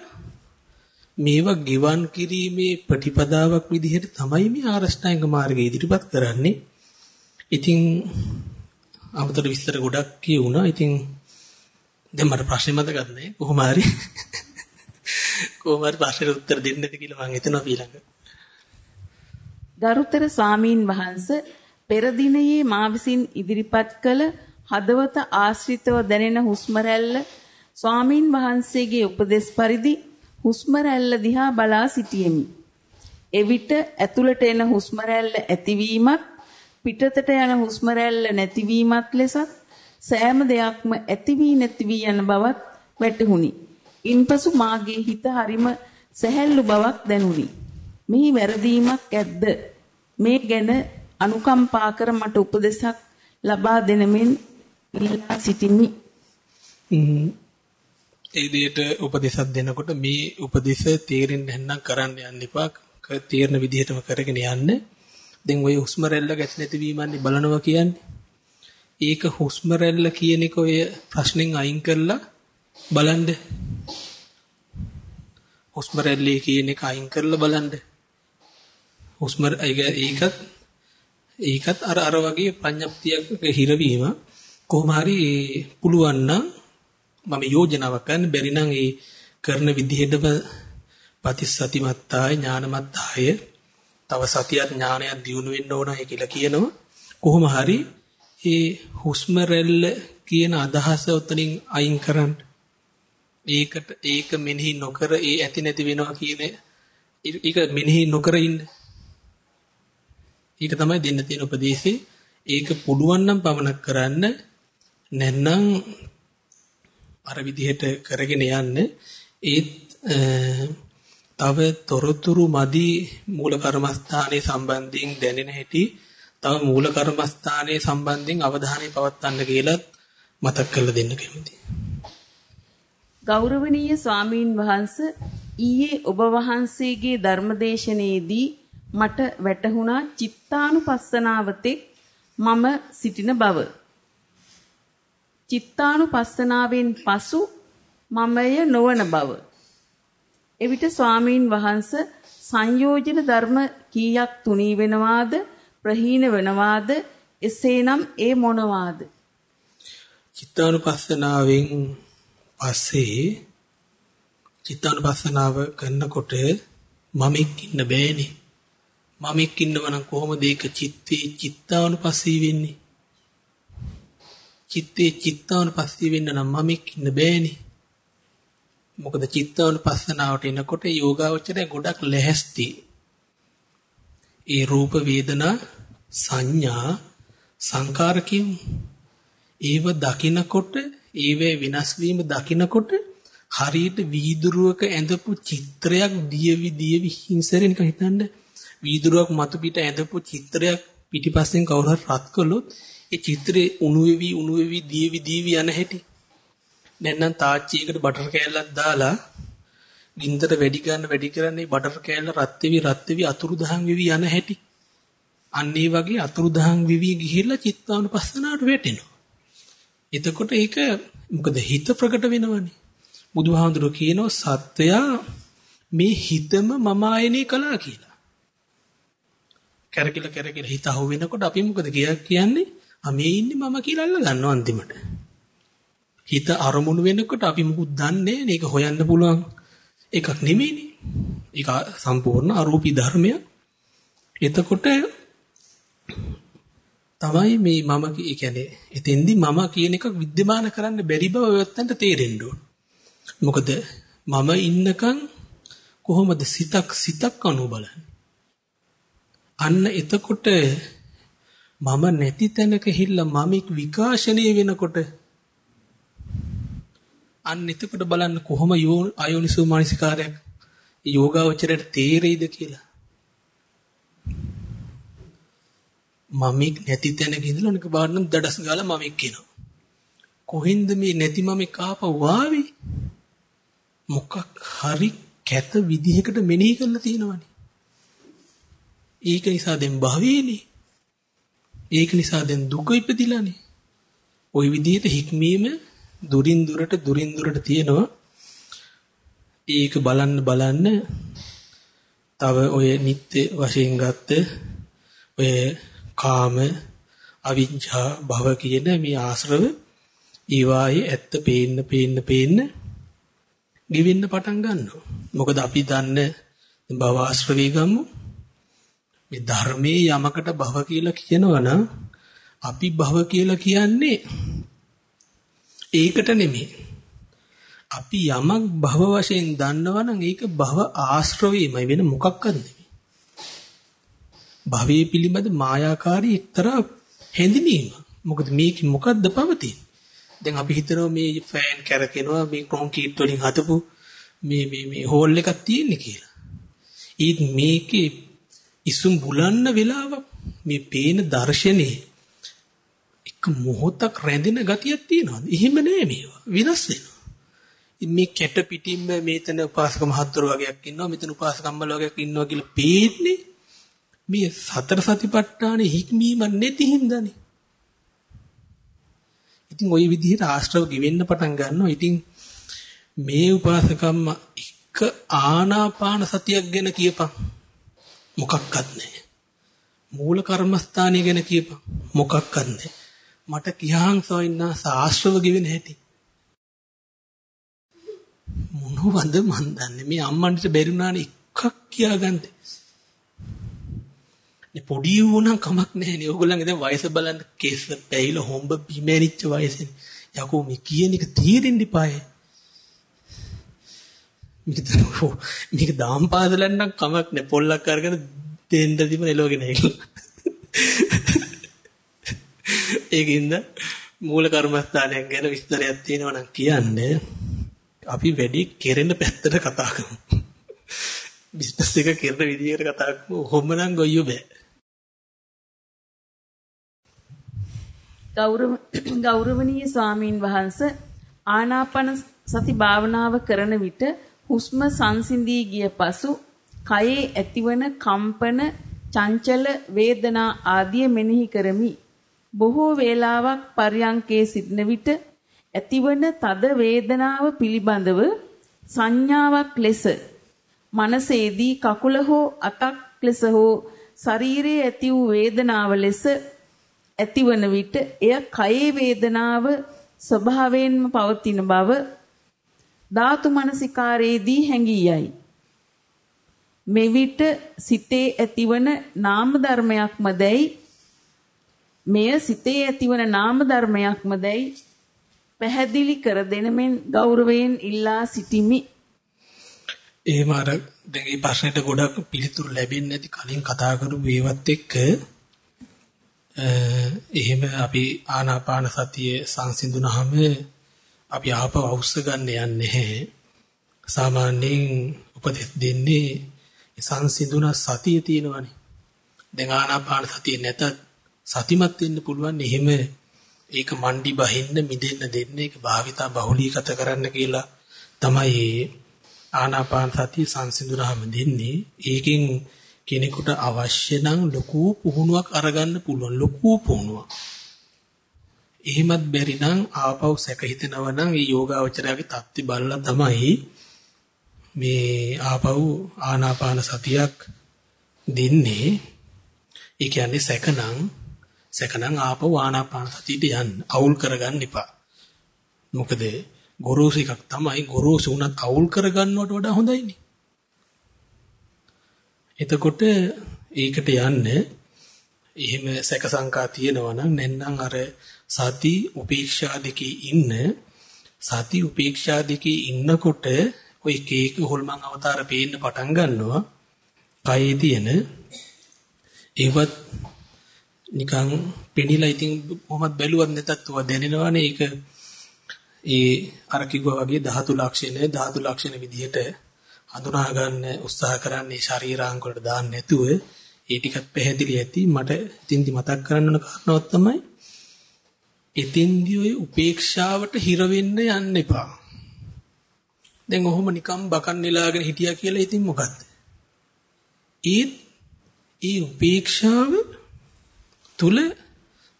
මේව ගිවන් කිරීමේ ප්‍රතිපදාවක් විදිහට තමයි මේ ආරෂ්ඨාංග මාර්ගය ඉදිරිපත් කරන්නේ. ඉතින් අමතර විස්තර ගොඩක් කියුණා. ඉතින් දැන් මට ප්‍රශ්නේ මතකත් නැහැ. කොහොම හරි කොහොම හරි ප්‍රශ්නෙට උත්තර දෙන්නද කියලා මම හිතනවා ඊළඟ. ගරුතර ස්වාමීන් වහන්ස පෙර දිනයේ මා විසින් ඉදිරිපත් කළ හදවත ආශ්‍රිතව දැනෙන හුස්ම රැල්ල ස්වාමීන් වහන්සේගේ උපදෙස් පරිදි හුස්ම රැල්ල දිහා බලා සිටියෙමි. එවිට ඇතුළට එන හුස්ම රැල්ල ඇතිවීමත් පිටතට යන හුස්ම රැල්ල නැතිවීමත් ලෙසත් සෑම දෙයක්ම ඇති වී නැති වී යන බවත් වැටහුණි. ඉන්පසු මාගේ හිත හරිම සැහැල්ලු බවක් දැනුනි. මෙහි වැරදීමක් ඇද්ද? මේ ගැන අනුකම්පා කර මට උපදෙසක් ලබා දෙනමින් ඉල්ලා සිටිමි. ඒ දෙයට උපදේශක් දෙනකොට මේ උපදේශ තේරෙන්නේ නැත්නම් කරන්න යන්න එපා. තේරෙන විදිහටම කරගෙන යන්න. දැන් ওই හුස්ම රැල්ල ගැට නැතිවීමන්නේ බලනවා කියන්නේ. ඒක හුස්ම රැල්ල කියන එක ඔය ප්‍රශ්නෙන් අයින් කරලා බලන්න. හුස්ම රැල්ලේ කියන එක අයින් කරලා බලන්න. හුස්ම ඒකත් ඒකත් අර අර වගේ ප්‍රඥප්තියක හිරවීම කොහොම හරි පුළුවන් නම් මම යෝජනාවක් ගන්න බැරි නම් ඒ කරන විදිහටම පතිසතිමත්තාය ඥානමත්තාය තව සතියක් ඥානයක් දියුණු වෙන්න ඕනයි කියලා කියනවා. කොහොම හරි ඒ හුස්ම රැල්ල කියන අදහස උතනින් අයින් කරන්න. ඒකට ඒක මෙනෙහි නොකර ඒ ඇති නැති වෙනවා කියන ඒක මෙනෙහි නොකර ඉන්න. ඒක තමයි දෙන්න තියෙන උපදේශේ ඒක පුළුවන් නම් පමණක් කරන්න. නැත්නම් අර විදිහට කරගෙන යන්න ඒත් තව තොරතුරු මදි මූල කර්මස්ථානයේ සම්බන්ධයෙන් දැනෙන හැටි තව මූල කර්මස්ථානයේ සම්බන්ධයෙන් අවධානය පවත්වන්න කියලා මතක් කරලා දෙන්න කැමතියි. ගෞරවනීය ස්වාමීන් වහන්ස ඊයේ ඔබ වහන්සේගේ ධර්මදේශනයේදී මට වැටහුණා චිත්තානුපස්සනාවතෙක් මම සිටින බව. චිත්තානුපස්සනාවෙන් පසු මමය නොවන බව. එවිට ස්වාමීන් වහන්ස සංයෝජන ධර්ම කීයක් තුනී වෙනවාද ප්‍රහීන වෙනවාද එසේනම් ඒ මොනවාද? චිත්තානුපස්සනාවෙන් පස්සේ චිත්තානුපස්සනාව කරනකොට මමෙක් ඉන්න බෑනේ. මමෙක් ඉන්නවනම් කොහොමද ඒක චිත්තේ චිත්තානුපස්සී වෙන්නේ? චිත්තේ චිත්තානුපස්සී වෙන්න නම් මමෙක් ඉන්න බෑනේ. මොකද චිත්තානුපස්සනාවට එනකොට යෝගාවචරය ගොඩක් ලැහැස්ති. ඒ රූප වේදනා සංඥා සංකාර කියමු. ඒව දකිනකොට ඒවේ වෙනස් වීම දකිනකොට හරියට වීදුරුවක ඇඳපු චිත්‍රයක් දියවි දියවි හිංසරෙන් හිතන්න වීදුරුවක් මතු පිට ඇඳපු චිත්‍රයක් පිටිපස්සෙන් කවුරු හරි රත් කළොත් ඒ චිත්‍රේ උණු වෙවි උණු වෙවි දීවි දීවි යන හැටි. නැත්නම් තාච්චියකට බටර් කෑල්ලක් දාලා ගින්දර වැඩි ගන්න වැඩි කරන්නේ බටර් කෑල්ල රත් වෙවි රත් වෙවි අතුරුදහන් වෙවි යන හැටි. අන්න ඒ වගේ අතුරුදහන් වෙවි ගිහිල්ලා චිත්තානුපස්සනාවට වැටෙනවා. එතකොට ඒක මොකද හිත ප්‍රකට වෙනවනේ. බුදුහාමුදුරුවෝ කියනවා සත්වයා මේ හිතම මම ආයනේ කළා කියලා. කැරකිලා කැරකිලා හිත අහු වෙනකොට අපි මොකද කියන්නේ? මේ ඉන්නේ මම කියලා අල්ල ගන්නවා අන්තිමට. හිත අරමුණු වෙනකොට අපි මුකුත් දන්නේ නැහැ. ඒක හොයන්න පුළුවන් එකක් නෙමෙයිනේ. ඒක සම්පූර්ණ අරූපී ධර්මයක්. එතකොට තමයි මේ මම කියන්නේ එතෙන්දි මම කියන එකක් विद्यमान කරන්න බැරි බව ඔයත්තන්ට තේරෙන්න ඕන. මොකද මම ඉන්නකන් කොහොමද සිතක් සිතක් අනු බලන්නේ. අන්න එතකොට මම නැති තැනක හිල්ල මමෙක් විකාශනය වෙනකොට අන්න එතකොට බලන්න කොහොම අයෝනිසෝ මානසිකාරයක් යෝගාවචරයට තේරෙයිද කියලා. මමෙක් නැති තැනක ඉඳලා නික බාරනම් දඩස් ගාලා මමෙක් කියනවා කොහින්ද මේ නැති මමෙක් ආපහු ආවේ? මොකක් හරි කැත විදිහකට මෙනෙහි කරලා තියෙනවනේ. ඒක නිසා දැන් භවයේනේ ඒක නිසා දැන් දුක ඉපදිලානේ. ওই විදිහට හික්මීම දුරින් දුරට දුරින් දුරට තියෙනවා. ඒක බලන්න බලන්න තව ඔය නිත්‍ය වශයෙන් ගත්ත ඔය කාම අවිජ්ජා භව කියන මේ ආශ්‍රව ඊවායේ ඇත්ත පේන්න පේන්න පේන්න ගෙවෙන්න පටන් ගන්නවා. මොකද අපි දන්න භව ආශ්‍රවී ගමු මේ ධර්මයේ යමකට භව කියලා කියනවනම් අපි භව කියලා කියන්නේ ඒකට නෙමෙයි. අපි යමක් භව වශයෙන් දන්නවනම් ඒක භව ආශ්‍රවීමයි වෙන මොකක්වත් නෙමෙයි. භවයේ පිළිබඳ මායාකාරී එක්තරා හැඳිනීම. මොකද මේක මොකද්ද පවතින්නේ? දැන් අපි හිතනවා මේ ෆෑන් කැරකෙනවා මේ කොන්ක්‍රීට් වලින් හදපු මේ මේ මේ හෝල් එකක් තියෙන්නේ කියලා. ඊත් මේකේ ඉසුම් බුලන්න වෙලාව මේ පේන දර්ශනේ එක මොහොතක් රැඳෙන ගතියක් තියෙනවා. එහෙම නෑ මේවා. විනාශ වෙනවා. මේ කැට පිටින්ම මේතන උපාසක මහත්වරු වගේක් ඉන්නවා මෙතන උපාසකම්මල වගේක් ඉන්නවා කියලා පේන්නේ මේ සතර සතිපට්ඨානෙ හික්මීම නැති හින්දානේ. ඉතින් ওই විදිහට ආශ්‍රව ගෙවෙන්න පටන් ගන්නවා. ඉතින් මේ උපාසකම්ම එක ආනාපාන සතියක් ගැන කියපන්. මොකක්වත් නැහැ. මූල කර්මස්ථානය ගැන කියපන්. මොකක්වත් නැහැ. මට කියාන් සොයින්නා ආශ්‍රව ගෙවෙන හැටි. මොනවද මන් දන්නේ මේ අම්මන්ට බැරිුණානේ එකක් කියාගන්න. නේ පොඩි වුණා කමක් නැහැ නේ. ඕගොල්ලන්ගේ දැන් වයස බලන්න කේස් පැහිලා හොම්බ බිමැරිච්ච වයසනේ. යකෝ මේ කියන එක තීරෙන්න ඉපායේ. මේක මේක දාම් පාදලන් නම් කමක් නැහැ. පොල්ලක් අරගෙන දෙන්න දීම එලවගෙන එන්න. ඒකින්ද මූල කර්මස්ථානයක් ගැන විස්තරයක් තියෙනවා නම් කියන්නේ අපි වැඩි කෙරෙන පැත්තට කතා කරමු. බිස්නස් එක කරන විදිහට කතා කරමු. ඔහොම නම් ගොයියෝ බෑ. ගෞරව ගෞරවනීය ස්වාමින් වහන්සේ ආනාපාන සති භාවනාව කරන විට හුස්ම සංසිඳී ගිය පසු කයේ ඇතිවන කම්පන චංචල වේදනා ආදිය මෙනෙහි කරමි. බොහෝ වේලාවක් පර්යංකේ සිටන විට ඇතිවන තද වේදනාව පිළිබඳව සංඥාවක් ලෙස මනසේදී කකුල හෝ අතක් ලෙස හෝ ශරීරයේ ඇති වූ වේදනාව ලෙස ඇතිවන විට එය කයේ වේදනාව ස්වභාවයෙන්ම පවතින බව ධාතු මනසිකාරයේදී හැඟී යයි. මෙවිට සිතේ ඇතිවන නාම ධර්මයක්මදයි මෙය සිතේ ඇතිවන නාම ධර්මයක්මදයි පැහැදිලි කර දෙන මෙන් ගෞරවයෙන් ඉල්ලා සිටිමි. එහෙම අර දැන් මේ ප්‍රශ්නෙට ගොඩක් පිළිතුරු ලැබෙන්නේ නැති කලින් කතා කරපු ඒවත් එක්ක එහෙම අපි ආනාපාන සතිය සංසිඳුනහම අපි ආපහු අවශ්‍ය ගන්න යන්නේ නැහැ. සාමාන්‍යයෙන් උපදෙස් දෙන්නේ සංසිඳුන සතිය තියෙනවනේ. දැන් ආනාපාන සතිය නැතත් සතිමත් වෙන්න පුළුවන් එහෙම ඒක මණ්ඩි බහින්න මිදෙන්න දෙන්න ඒක භාවිතා බහුලීගත කරන්න කියලා තමයි ආනාපාන සතිය සංසිඳුනහම දෙන්නේ. ඒකෙන් කෙනෙකුට අවශ්‍ය නම් ලොකු පුහුණුවක් අරගන්න පුළුවන් ලොකු පුහුණුවක්. එහෙමත් බැරි නම් ආපහු සැක හිතෙනවා නම් මේ යෝගාවචරයාගේ தත්ති බලලා තමයි මේ ආපහු ආනාපාන සතියක් දෙන්නේ. ඒ කියන්නේ සැකනම් සැකනම් ආපහු ආනාපාන සතියට යන්න. අවුල් කරගන්න එපා. මොකද ගොරෝසු එකක් තමයි ගොරෝසු උනත් අවුල් කරගන්නවට වඩා හොඳයිනේ. එතකොට ඒකට යන්න එහෙම සැක සංකා තියෙනවා නම් නැත්නම් අර සති උපේක්ෂා දෙකේ ඉන්න. සති උපේක්ෂා දෙකේ ඉන්නකොට ඔය කේක හොල්මන් අවතාර පේන්න පටන් ගන්නවා. කයේ තියෙන ඒවත් නිකන් පෙනිලා ඉතින් කොහොමද බැලුවත් නැතත් ඔය දැනෙනවානේ. ඒක ඒ අර කිව්වා වගේ ධාතු ලක්ෂණ ධාතු ලක්ෂණ විදිහට හඳුනා ගන්න උත්සාහ කරන්නේ ශරීරාංග වලට දාන්න නැතුව ඒ ටිකත් පැහැදිලි ඇති. මට ඉතින්දි මතක් කරන්න ඕන කාරණාවක් තමයි ඉතින්දි ඔය උපේක්ෂාවට හිර වෙන්න යන්න එපා. දැන් ඔහොම නිකම් බකන් නෙලාගෙන හිටියා කියලා ඉතින් මොකද්ද? ඒත් ඒ උපේක්ෂාව තුල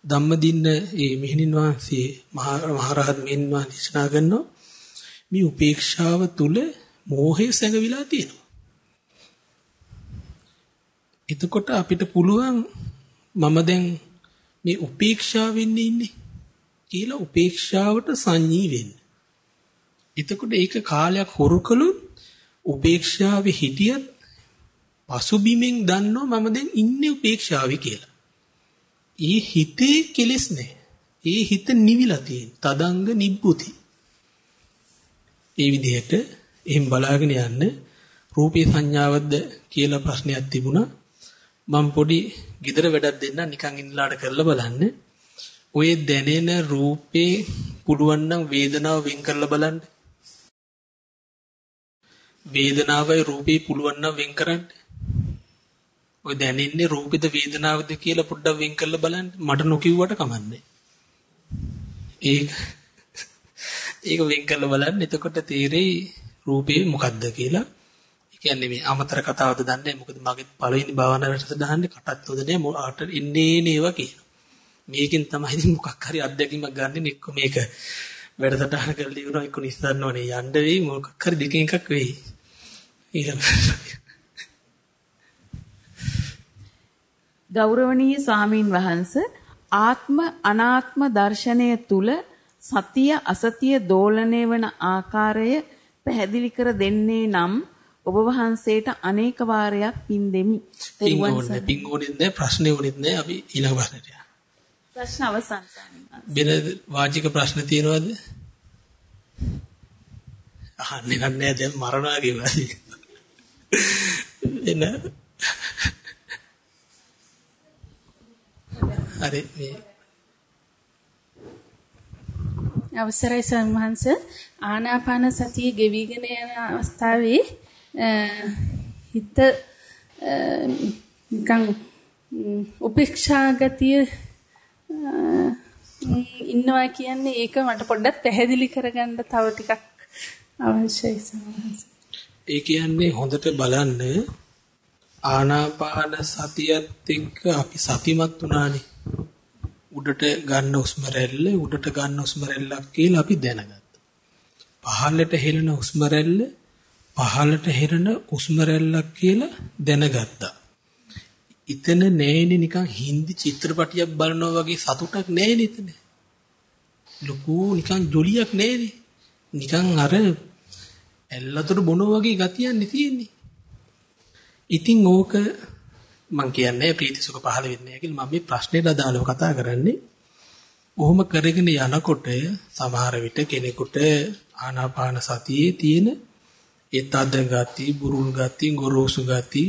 ධම්මදින්න ඒ මෙහෙණින් වහන්සේ මහරහත් මෙහෙණින් වහන්සේ දේශනා කරනවා මේ උපේක්ෂාව තුල මෝහය සැඟවිලා තියෙනවා. එතකොට අපිට පුළුවන් මම දැන් මේ උපේක්ෂාවෙන් ඉන්නේ කියලා උපේක්ෂාවට සංඤී වෙන්න. එතකොට ඒක කාලයක් හොරු කළොත් උපේක්ෂාවේ හිටියත් පසුබිමෙන් දන්නවා මම දැන් ඉන්නේ උපේක්ෂාවේ කියලා. ඒ හිතේ කෙලෙස් නැහැ. ඒ හිත නිවිලා තියෙන. තදංග නිබ්බුති. ඒ විදිහට එහෙන් බලාගෙන යන්න රූපේ සංඥාවක්ද කියලා ප්‍රශ්නයක් තිබුණා. මම පොඩි gedara වැඩක් දෙන්න නිකන් ඉන්නලාට කරලා බලන්න. ඔය දැනෙන රූපේ පුළුවන් නම් වේදනාව වෙන් කරලා බලන්න. වේදනාවයි රූපේ පුළුවන් නම් වෙන් කරන්න. ඔය දැනෙන්නේ රූපෙද වේදනාවද කියලා පොඩ්ඩක් වෙන් කරලා බලන්න. මට නොකියුවට කමන්නේ. ඒක ඒක වෙන් කරලා බලන්න. එතකොට තේරෙයි රූපේ මොකද්ද කියලා. ඒ කියන්නේ මේ අමතර කතාවද දන්නේ මොකද මගේ පළවෙනි භාවනා වැඩසටහනේ කටත් හොදනේ මොකට ඉන්නේ නේවා කියලා. මේකෙන් තමයි ඉතින් මොකක් හරි අත්දැකීමක් ගන්න එක්ක මේක වැඩසටහන කරලා ඉවරයි එක්ක නිස්සාරනෝනේ යන්න වෙයි මොකක් හරි දෙකෙන් එකක් වෙයි. *laughs* ගෞරවනීය ස්වාමින් වහන්සේ ආත්ම අනාත්ම දර්ශනය තුල සතිය අසතිය දෝලණය වන ආකාරය පැහැදිලි කර දෙන්නේ නම් ඔබ වහන්සේට අනේක වාරයක් පින් දෙමි. පින් ඕනේ පින් ඕනේ නැහැ ප්‍රශ්නේ ඕනේ නැහැ අපි ඊළඟ ප්‍රශ්නට යනවා. ප්‍රශ්න අවසන් වෙන වාචික ප්‍රශ්න තියෙනවද? අහන්නේ නැහැ දැන් මරණා කියලා. එන හරි මේ අවසරයි සම්හන්ස ආනාපාන සතිය ගෙවිගෙන යන අවස්ථාවේ හිත නිකන් උපේක්ෂා ගතිය ඉන්නවා කියන්නේ ඒක මට පොඩ්ඩක් පැහැදිලි කරගන්න තව ටිකක් අවශ්‍යයි සම්හන්ස ඒ කියන්නේ හොඳට බලන්න ආනාපාන සතියත් එක්ක අපි සතිමත් වුණානේ උඩට ගන්න හුස්ම රැල්ල උඩට ගන්න හුස්ම රැල්ලක් කියලා අපි දැනගත්තා. පහළට හෙළන හුස්ම රැල්ල පහළට හෙළන හුස්ම රැල්ලක් කියලා දැනගත්තා. ඉතන නෑනේ නිකන් හින්දි චිත්‍රපටියක් බලනවා වගේ සතුටක් නෑනේ ඉතන. ලොකු නිකන් ජොලියක් නෑනේ. නිකන් අර ඇල්ලතර බොනවා වගේ ගතියක් තියෙන්නේ. ඉතින් ඕක මම කියන්නේ ප්‍රීති සුඛ පහළ වෙන්නේ කියලා මම මේ ප්‍රශ්නෙට අදාළව කතා කරන්නේ. ඔහොම කරගෙන යනකොට සමහර විට කෙනෙකුට ආනාපාන සතියේ තියෙන ඒ තද ගති, බුරුල් ගති, ගොරෝසු ගති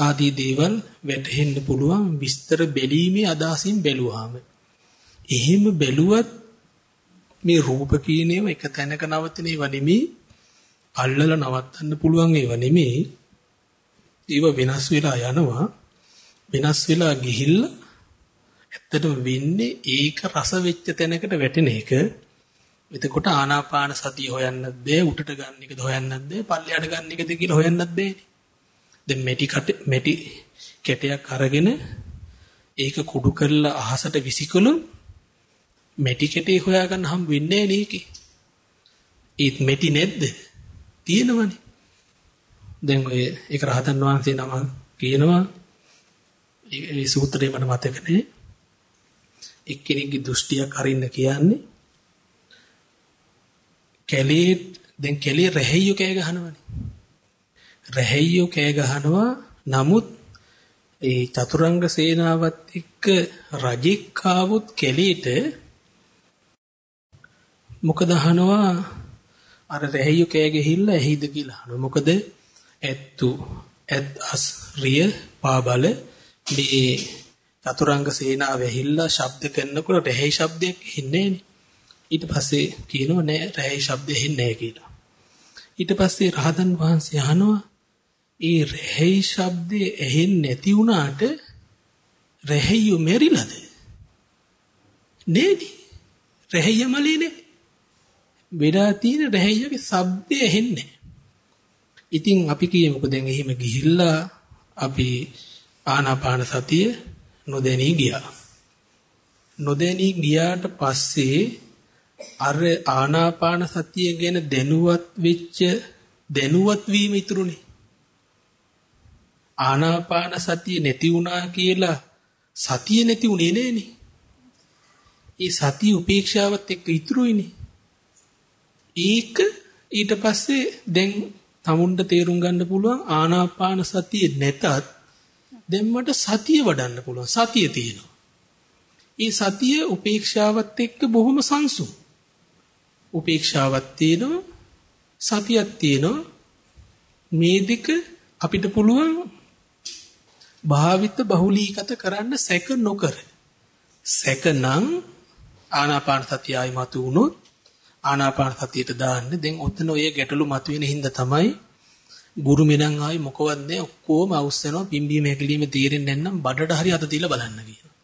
ආදී දේවල් වැටහෙන්න පුළුවන් විස්තර බැලීමේ අදහසින් බැලුවාම. එහෙම බැලුවත් මේ රූප කියන ඒවා එක තැනක නවතින ඒවා නෙමෙයි අල්ලලා නවත්තන්න පුළුවන් ඒවා නෙමෙයි. ඒව වෙනස් වෙලා යනවා. වෙනස් වෙලා ගිහිල්ලා ඇත්තටම වෙන්නේ ඒක රස වෙච්ච තැනකට වැටෙන එක. එතකොට ආනාපාන සතිය හොයන්නත් බෑ උඩට ගන්න එකද හොයන්නත් බෑ පල්ලයට ගන්න එකද කියලා හොයන්නත් බෑනේ දැන් මෙටි කට මෙටි කැටයක් අරගෙන ඒක කුඩු කරලා අහසට විසිකලු මෙටි කැටේ හොයාගන්න හම් වෙන්නේ නෑ නේකේ ඒත් මෙටි නැද්ද? තියෙනවනේ. දැන් ඔය ඒක රහතන් වහන්සේ නම කියනවා. ඒ සූත්‍රේ මට මතක නෑ. එක්කෙනෙක්ගේ දෘෂ්ටියක් අරින්න කියන්නේ කැලේ දැන් කැලේ රැහැයියෝ කෑ ගහනවනේ. රැහැයියෝ කෑ ගහනවා. නමුත් ඒ චතුරංග සේනාවත් එක්ක රජෙක් ආවොත් කැලේට මොකද අහනවා? අර රැහැයියෝ කෑ ගහilla ඇහිද කියලා අහනවා. මොකද? ඇත්තු ඇත් අස් රිය පාබල මේ චතුරංග සේනාව ඇහිල්ලා ශබ්ද කරනකොට රැහි ශබ්දයක් එන්නේ ඊට පස්සේ කියනවා නෑ රැහි ශබ්ද එන්නේ නෑ කියලා. ඊට පස්සේ රහතන් වහන්සේ අහනවා ඒ රැහි ශබ්දේ ඇහෙන්නේ නැති වුණාට රැහියු මෙරිලාද? නේද? රැහිය මලේනේ. වෙලා තියෙන රැහියගේ ශබ්දය ඇහෙන්නේ ඉතින් අපි කියමුකෝ දැන් එහෙම ගිහිල්ලා අපි ආනාපාන සතිය නොදැනී ගියා. නොදැනී ගියාට පස්සේ අර ආනාපාන සතිය ගැන දැනුවත් වෙච්ච දැනුවත් වීම ඉතුරුනේ. ආනාපාන සතිය නැති වුණා කියලා සතිය නැති උනේ නෑනේ. ඒ සතිය උපේක්ෂාවත් එක්ක ඉතුරුයිනේ. ඒක ඊට පස්සේ දැන් තමුන්ට තේරුම් ගන්න පුළුවන් ආනාපාන සතිය නැතත් දැන් මට සතිය වඩන්න පුළුවන් සතිය තියෙනවා. ඒ සතිය උපේක්ෂාවත් එක්ක බොහොම සංසුන්. උපේක්ෂාවක් තියෙනවා සතියක් තියෙනවා මේ දෙක අපිට පුළුවන් භාවිත බහුලීගත කරන්න සැක නොකර. සැකනම් ආනාපාන සතිය ආයි මතු වුණොත් ආනාපාන සතියට දාන්න. දැන් ඔතන ඔය ගැටලු මතුවෙන හින්දා තමයි ගුරු මෙනන් ආයි මොකවත් නැහැ ඔක්කොම අවුස්සනවා පිම්බීම හැකිලිම තීරෙන්නේ නැත්නම් බඩට හරි අත තියලා බලන්න කියනවා.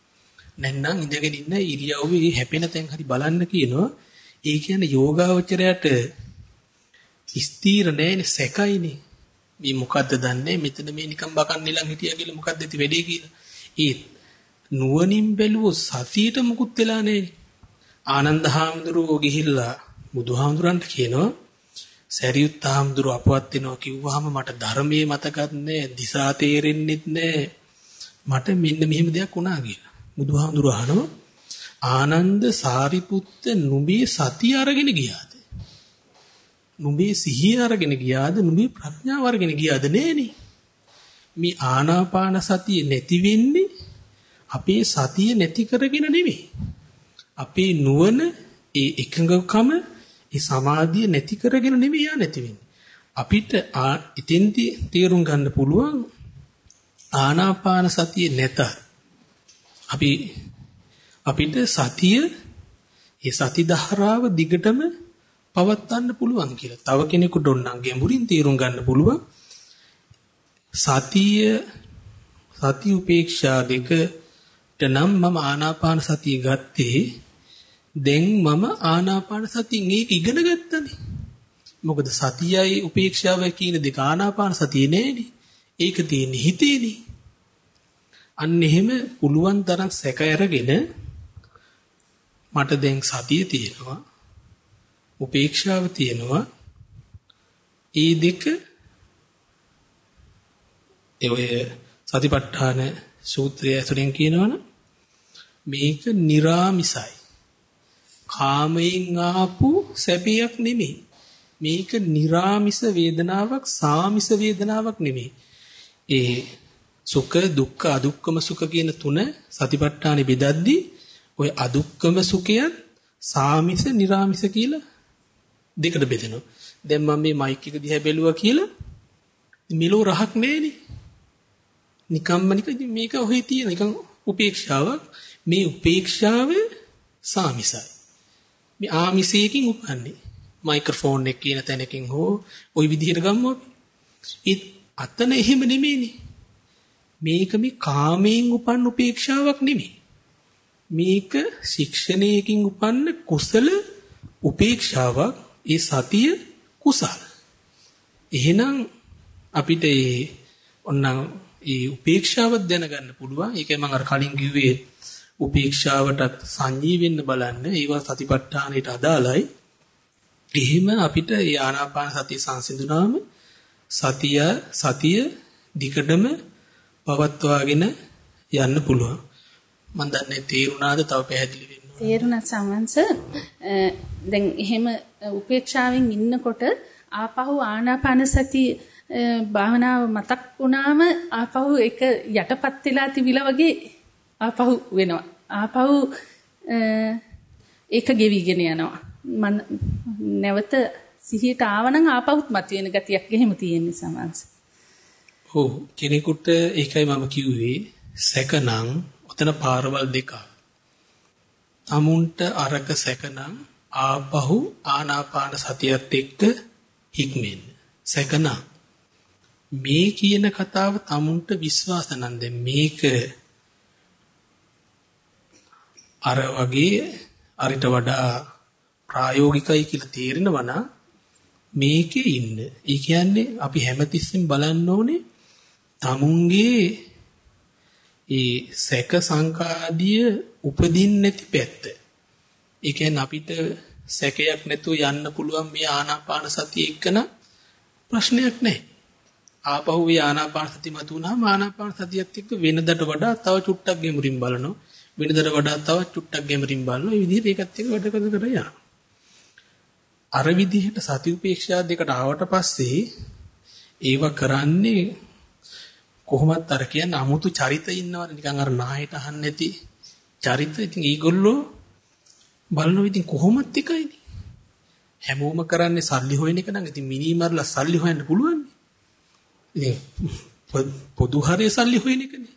නැත්නම් ඉඳගෙන ඉන්න ඉරියව්වේ හැපෙන තැන් හරි බලන්න කියනවා. ඒ කියන්නේ යෝගාවචරයට ස්ථීර නැහැනේ සැකයිනේ. මේ මොකද්ද දන්නේ මෙතන මේ නිකන් බකන් නිලන් හිටියා කියලා මොකද්ද ඇති වෙඩේ කියලා. ඒ නුවණින් බැලුවොත් සතියට මුකුත් වෙලා නැහැ. ආනන්ද හාමුදුරුවෝ ගිහිල්ලා බුදුහාමුදුරන්ට කියනවා සැරියුත් හාමුදුරුව අපවත් වෙනවා කිව්වහම මට ධර්මයේ මතකත් නැහැ දිසා තේරෙන්නෙත් නැහැ මට මෙන්න මෙහෙම දෙයක් වුණා කියලා. බුදුහාමුදුරුව අහනවා ආනන්ද සාරිපුත්ත නුඹේ සතිය අරගෙන ගියාද? නුඹේ සිහිය අරගෙන ගියාද? නුඹේ ප්‍රඥාව අරගෙන ගියාද නෑනේ. මේ ආනාපාන සතිය නැති වෙන්නේ අපේ සතිය නැති කරගෙන නෙමෙයි. අපේ නුවණ ඒ එකඟකම ඒ සමාධිය නැති කරගෙන නෙමෙයි යා නැති වෙන්නේ. අපිට ඉතින්දි තේරුම් ගන්න පුළුවන් ආනාපාන සතිය නැත. අපි අපිට සතිය ඒ සති ධාරාව දිගටම පවත්වන්න පුළුවන් කියලා. තව කෙනෙකුට ඕනනම් ගැඹුරින් තේරුම් ගන්න පුළුවන්. සතිය සති උපේක්ෂා දෙකට නම් මම ආනාපාන සතිය ගත්තේ දැන් මම ආනාපාන සතියෙන් ඒක ඉගෙන ගත්තනේ. මොකද සතියයි උපේක්ෂාවයි කියන දෙක ආනාපාන සතිය නෑනේ. ඒක තියෙන්නේ හිතේනේ. අන්න එහෙම පුළුවන් තරම් සැක අරගෙන මට දැන් සතිය තියෙනවා. උපේක්ෂාව තියෙනවා. ඒ දෙක ඒ ඔය සතිපට්ඨාන සූත්‍රය ඇතුලෙන් කියනවනම් මේක निराமிසයි. කාමයෙන් ආපු සැපයක් නෙමෙයි. මේක निराமிස වේදනාවක් සාමිස වේදනාවක් නෙමෙයි. ඒ සුඛ දුක්ඛ අදුක්කම සුඛ කියන තුන සතිපට්ඨානෙ බෙදද්දී ওই අදුක්කම සුඛයත් සාමිස निराமிස කියලා දෙකට බෙදෙනවා. දැන් මම මේ මයික් එක දිහා බැලුවා කියලා මෙලෝ රහක් නැහෙනේ. නිකම්ම නිකන් මේක ඔහේ තියෙන නිකන් උපේක්ෂාවක්. මේ උපේක්ෂාව සාමිසයි. මේ ආමිසයකින් උපන්නේ. මයික්‍රොෆෝන් එක කියන තැනකින් හෝ ওই විදිහට ගමු අපි. ඒ අතන එහෙම නෙමෙයිනේ. මේක මේ කාමයෙන් උපන් උපේක්ෂාවක් නෙමෙයි. මේක ශික්ෂණයකින් උපන්න කුසල උපේක්ෂාවක්. ඒ සතිය කුසල. එහෙනම් අපිට ඒ ඔන්නම් ඒ උපේක්ෂාව දැනගන්න පුළුවන්. ඒකයි මම අර කලින් කිව්වේ උපේක්ෂාවට සංජී වෙන්න බලන්න. ඒවා සතිපට්ඨානෙට අදාළයි. එහෙම අපිට ඒ ආනාපාන සතිය සංසිඳුනාම සතිය සතිය දිගටම පවත්වාගෙන යන්න පුළුවන්. මම දන්නේ තේරුණාද තව පැහැදිලි වෙන්න. තේරුණා සමන්ස දැන් එහෙම උපේක්ෂාවෙන් ඉන්නකොට ආපහු ආනාපාන සතිය භාවනාව මතක් වුණාම ආපහු ඒක යටපත් වෙලා තිබිලා වගේ ආපහු වෙනවා. ආපහු ඒක ගෙවිගෙන යනවා. මම නැවත සිහියට ආවනම් ආපහුත් මතුවෙන ගතියක් එහෙම තියෙන සමාංශ. ඔව් කෙනෙකුට ඒකයි මම කිව්වේ සැකනම් ඔතන පාරවල් දෙකක්. අමුන්ට අරක සැකනම් ආපහු ආනාපාන සතියත් එක්ක හික්මෙන්න. සැකනම් මේ කියන කතාව තමුන්ට විශ්වාස නම් මේක අර වගේ අරිට වඩා ප්‍රායෝගිකයි කියලා තේරෙනවා නම් මේකේ ඉන්න. ඒ කියන්නේ අපි හැමතිස්සෙම බලන්න ඕනේ tamunගේ ඒ සැක සංකාදිය උපදින්න නැති පැත්ත. ඒ කියන්නේ අපිට සැකයක් නැතුව යන්න පුළුවන් මේ ආනාපාන සතිය එක්කන ප්‍රශ්නයක් නැහැ. ආපහු ඒ ආනාපාන සතිය මතුනහම ආනාපාන සතියත් එක්ක වෙනදට වඩා තව චුට්ටක් ගෙමුරින් බලනවා. වෙනදට වඩා තව චුට්ටක් ගෙමුරින් බලනවා. මේ විදිහට ඒකත් එක්ක වැඩ කර කර යනවා. අර විදිහට සති උපේක්ෂා දෙකට ආවට පස්සේ ඒව කරන්නේ කොහොමත් අර කියන්නේ 아무තු චරිත ඉන්නවනේ නිකන් අර නායට අහන්න නැති චරිත. ඉතින් ඒගොල්ලෝ බලනවා ඉතින් කොහොමත් එකයිනේ. හැමෝම කරන්නේ සල්ලි හොයන එක නම් ඉතින් මිනි මරලා සල්ලි හොයන්න පුළුවන්. ඉතින් පොදු හරේ සල්ලි හොයන එකනේ.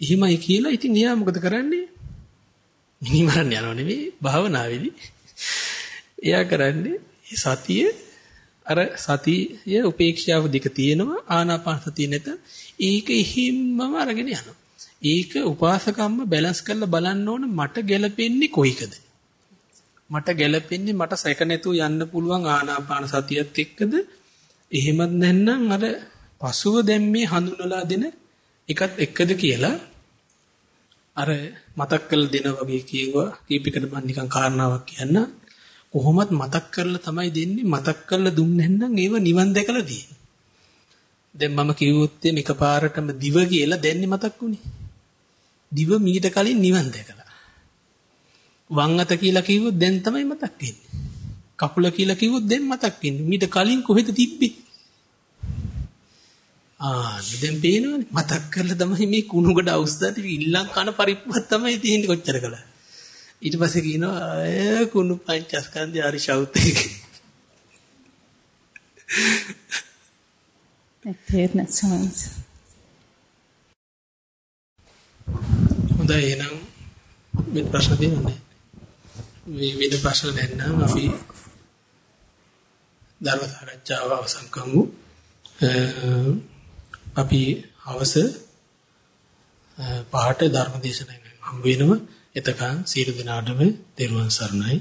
එහෙමයි කියලා ඉතින් එයා මොකද කරන්නේ? මිනි මරන්න යනව නෙවෙයි භාවනාවේදී. එයා කරන්නේ සතිය අර සතිය උපේක්ෂාව දෙක තියෙනවා ආනාපාන සතිය නැත ඒක හිම්මම අරගෙන යනවා ඒක උපාසකම්ම බැලන්ස් කරලා බලන්න ඕන මට ගැලපෙන්නේ කොයිකද? මට ගැළපෙන්නේ මට සැක නැතුව යන්න පුළුවන් ආනාපාන සතියත් එක්කද? එහෙමත් නැත්නම් අර පසුව දැන් මේ හඳුනලා දෙන එකත් එක්කද කියලා අර මතක් කරලා දෙන වගේ කිව්වා කීපයකට මම නිකන් කාරණාවක් කියන්න. කොහොමත් මතක් කරලා තමයි දෙන්නේ. මතක් කරලා දුන්නේ නැත්නම් ඒව නිවන් දැකලා තියෙන්නේ. දැන් මම කිව්වොත් මේකපාරටම දිව කියලා දැන්නේ මතක් වුණේ. දිව මීට කලින් නිවන් දැකලා වම් අත කියලා කිව්වොත් දැන් තමයි මතක් වෙන්නේ කකුල කියලා කිව්වොත් දැන් මතක් වෙන්නේ මීට කලින් කොහෙද තිබ්බේ ආ දැන් පේනවනේ මතක් කරලා තමයි මේ කුණුගඩ අවස්ථාවට ඉල්ලම් කන පරිප්පුවක් තමයි තියෙන්නේ කොච්චර කළා. ඊට පස්සේ කියනවා අය කුණු පංචස්කන්ධය හරි ෂවුතේ. තේරෙන සෝන්ස්. හොඳයි එහෙනම් මේ ප්‍රශ්න තියෙනවනේ. මේ විද ප්‍රශ්න නැත්නම් අපි ධර්ම සාකච්ඡාව අවසන් කරමු. අපි හවස පහට ධර්ම දේශනාවෙන් හම්බ වෙනවා. එතකන් සීල දිනාටම දරුවන් සරණයි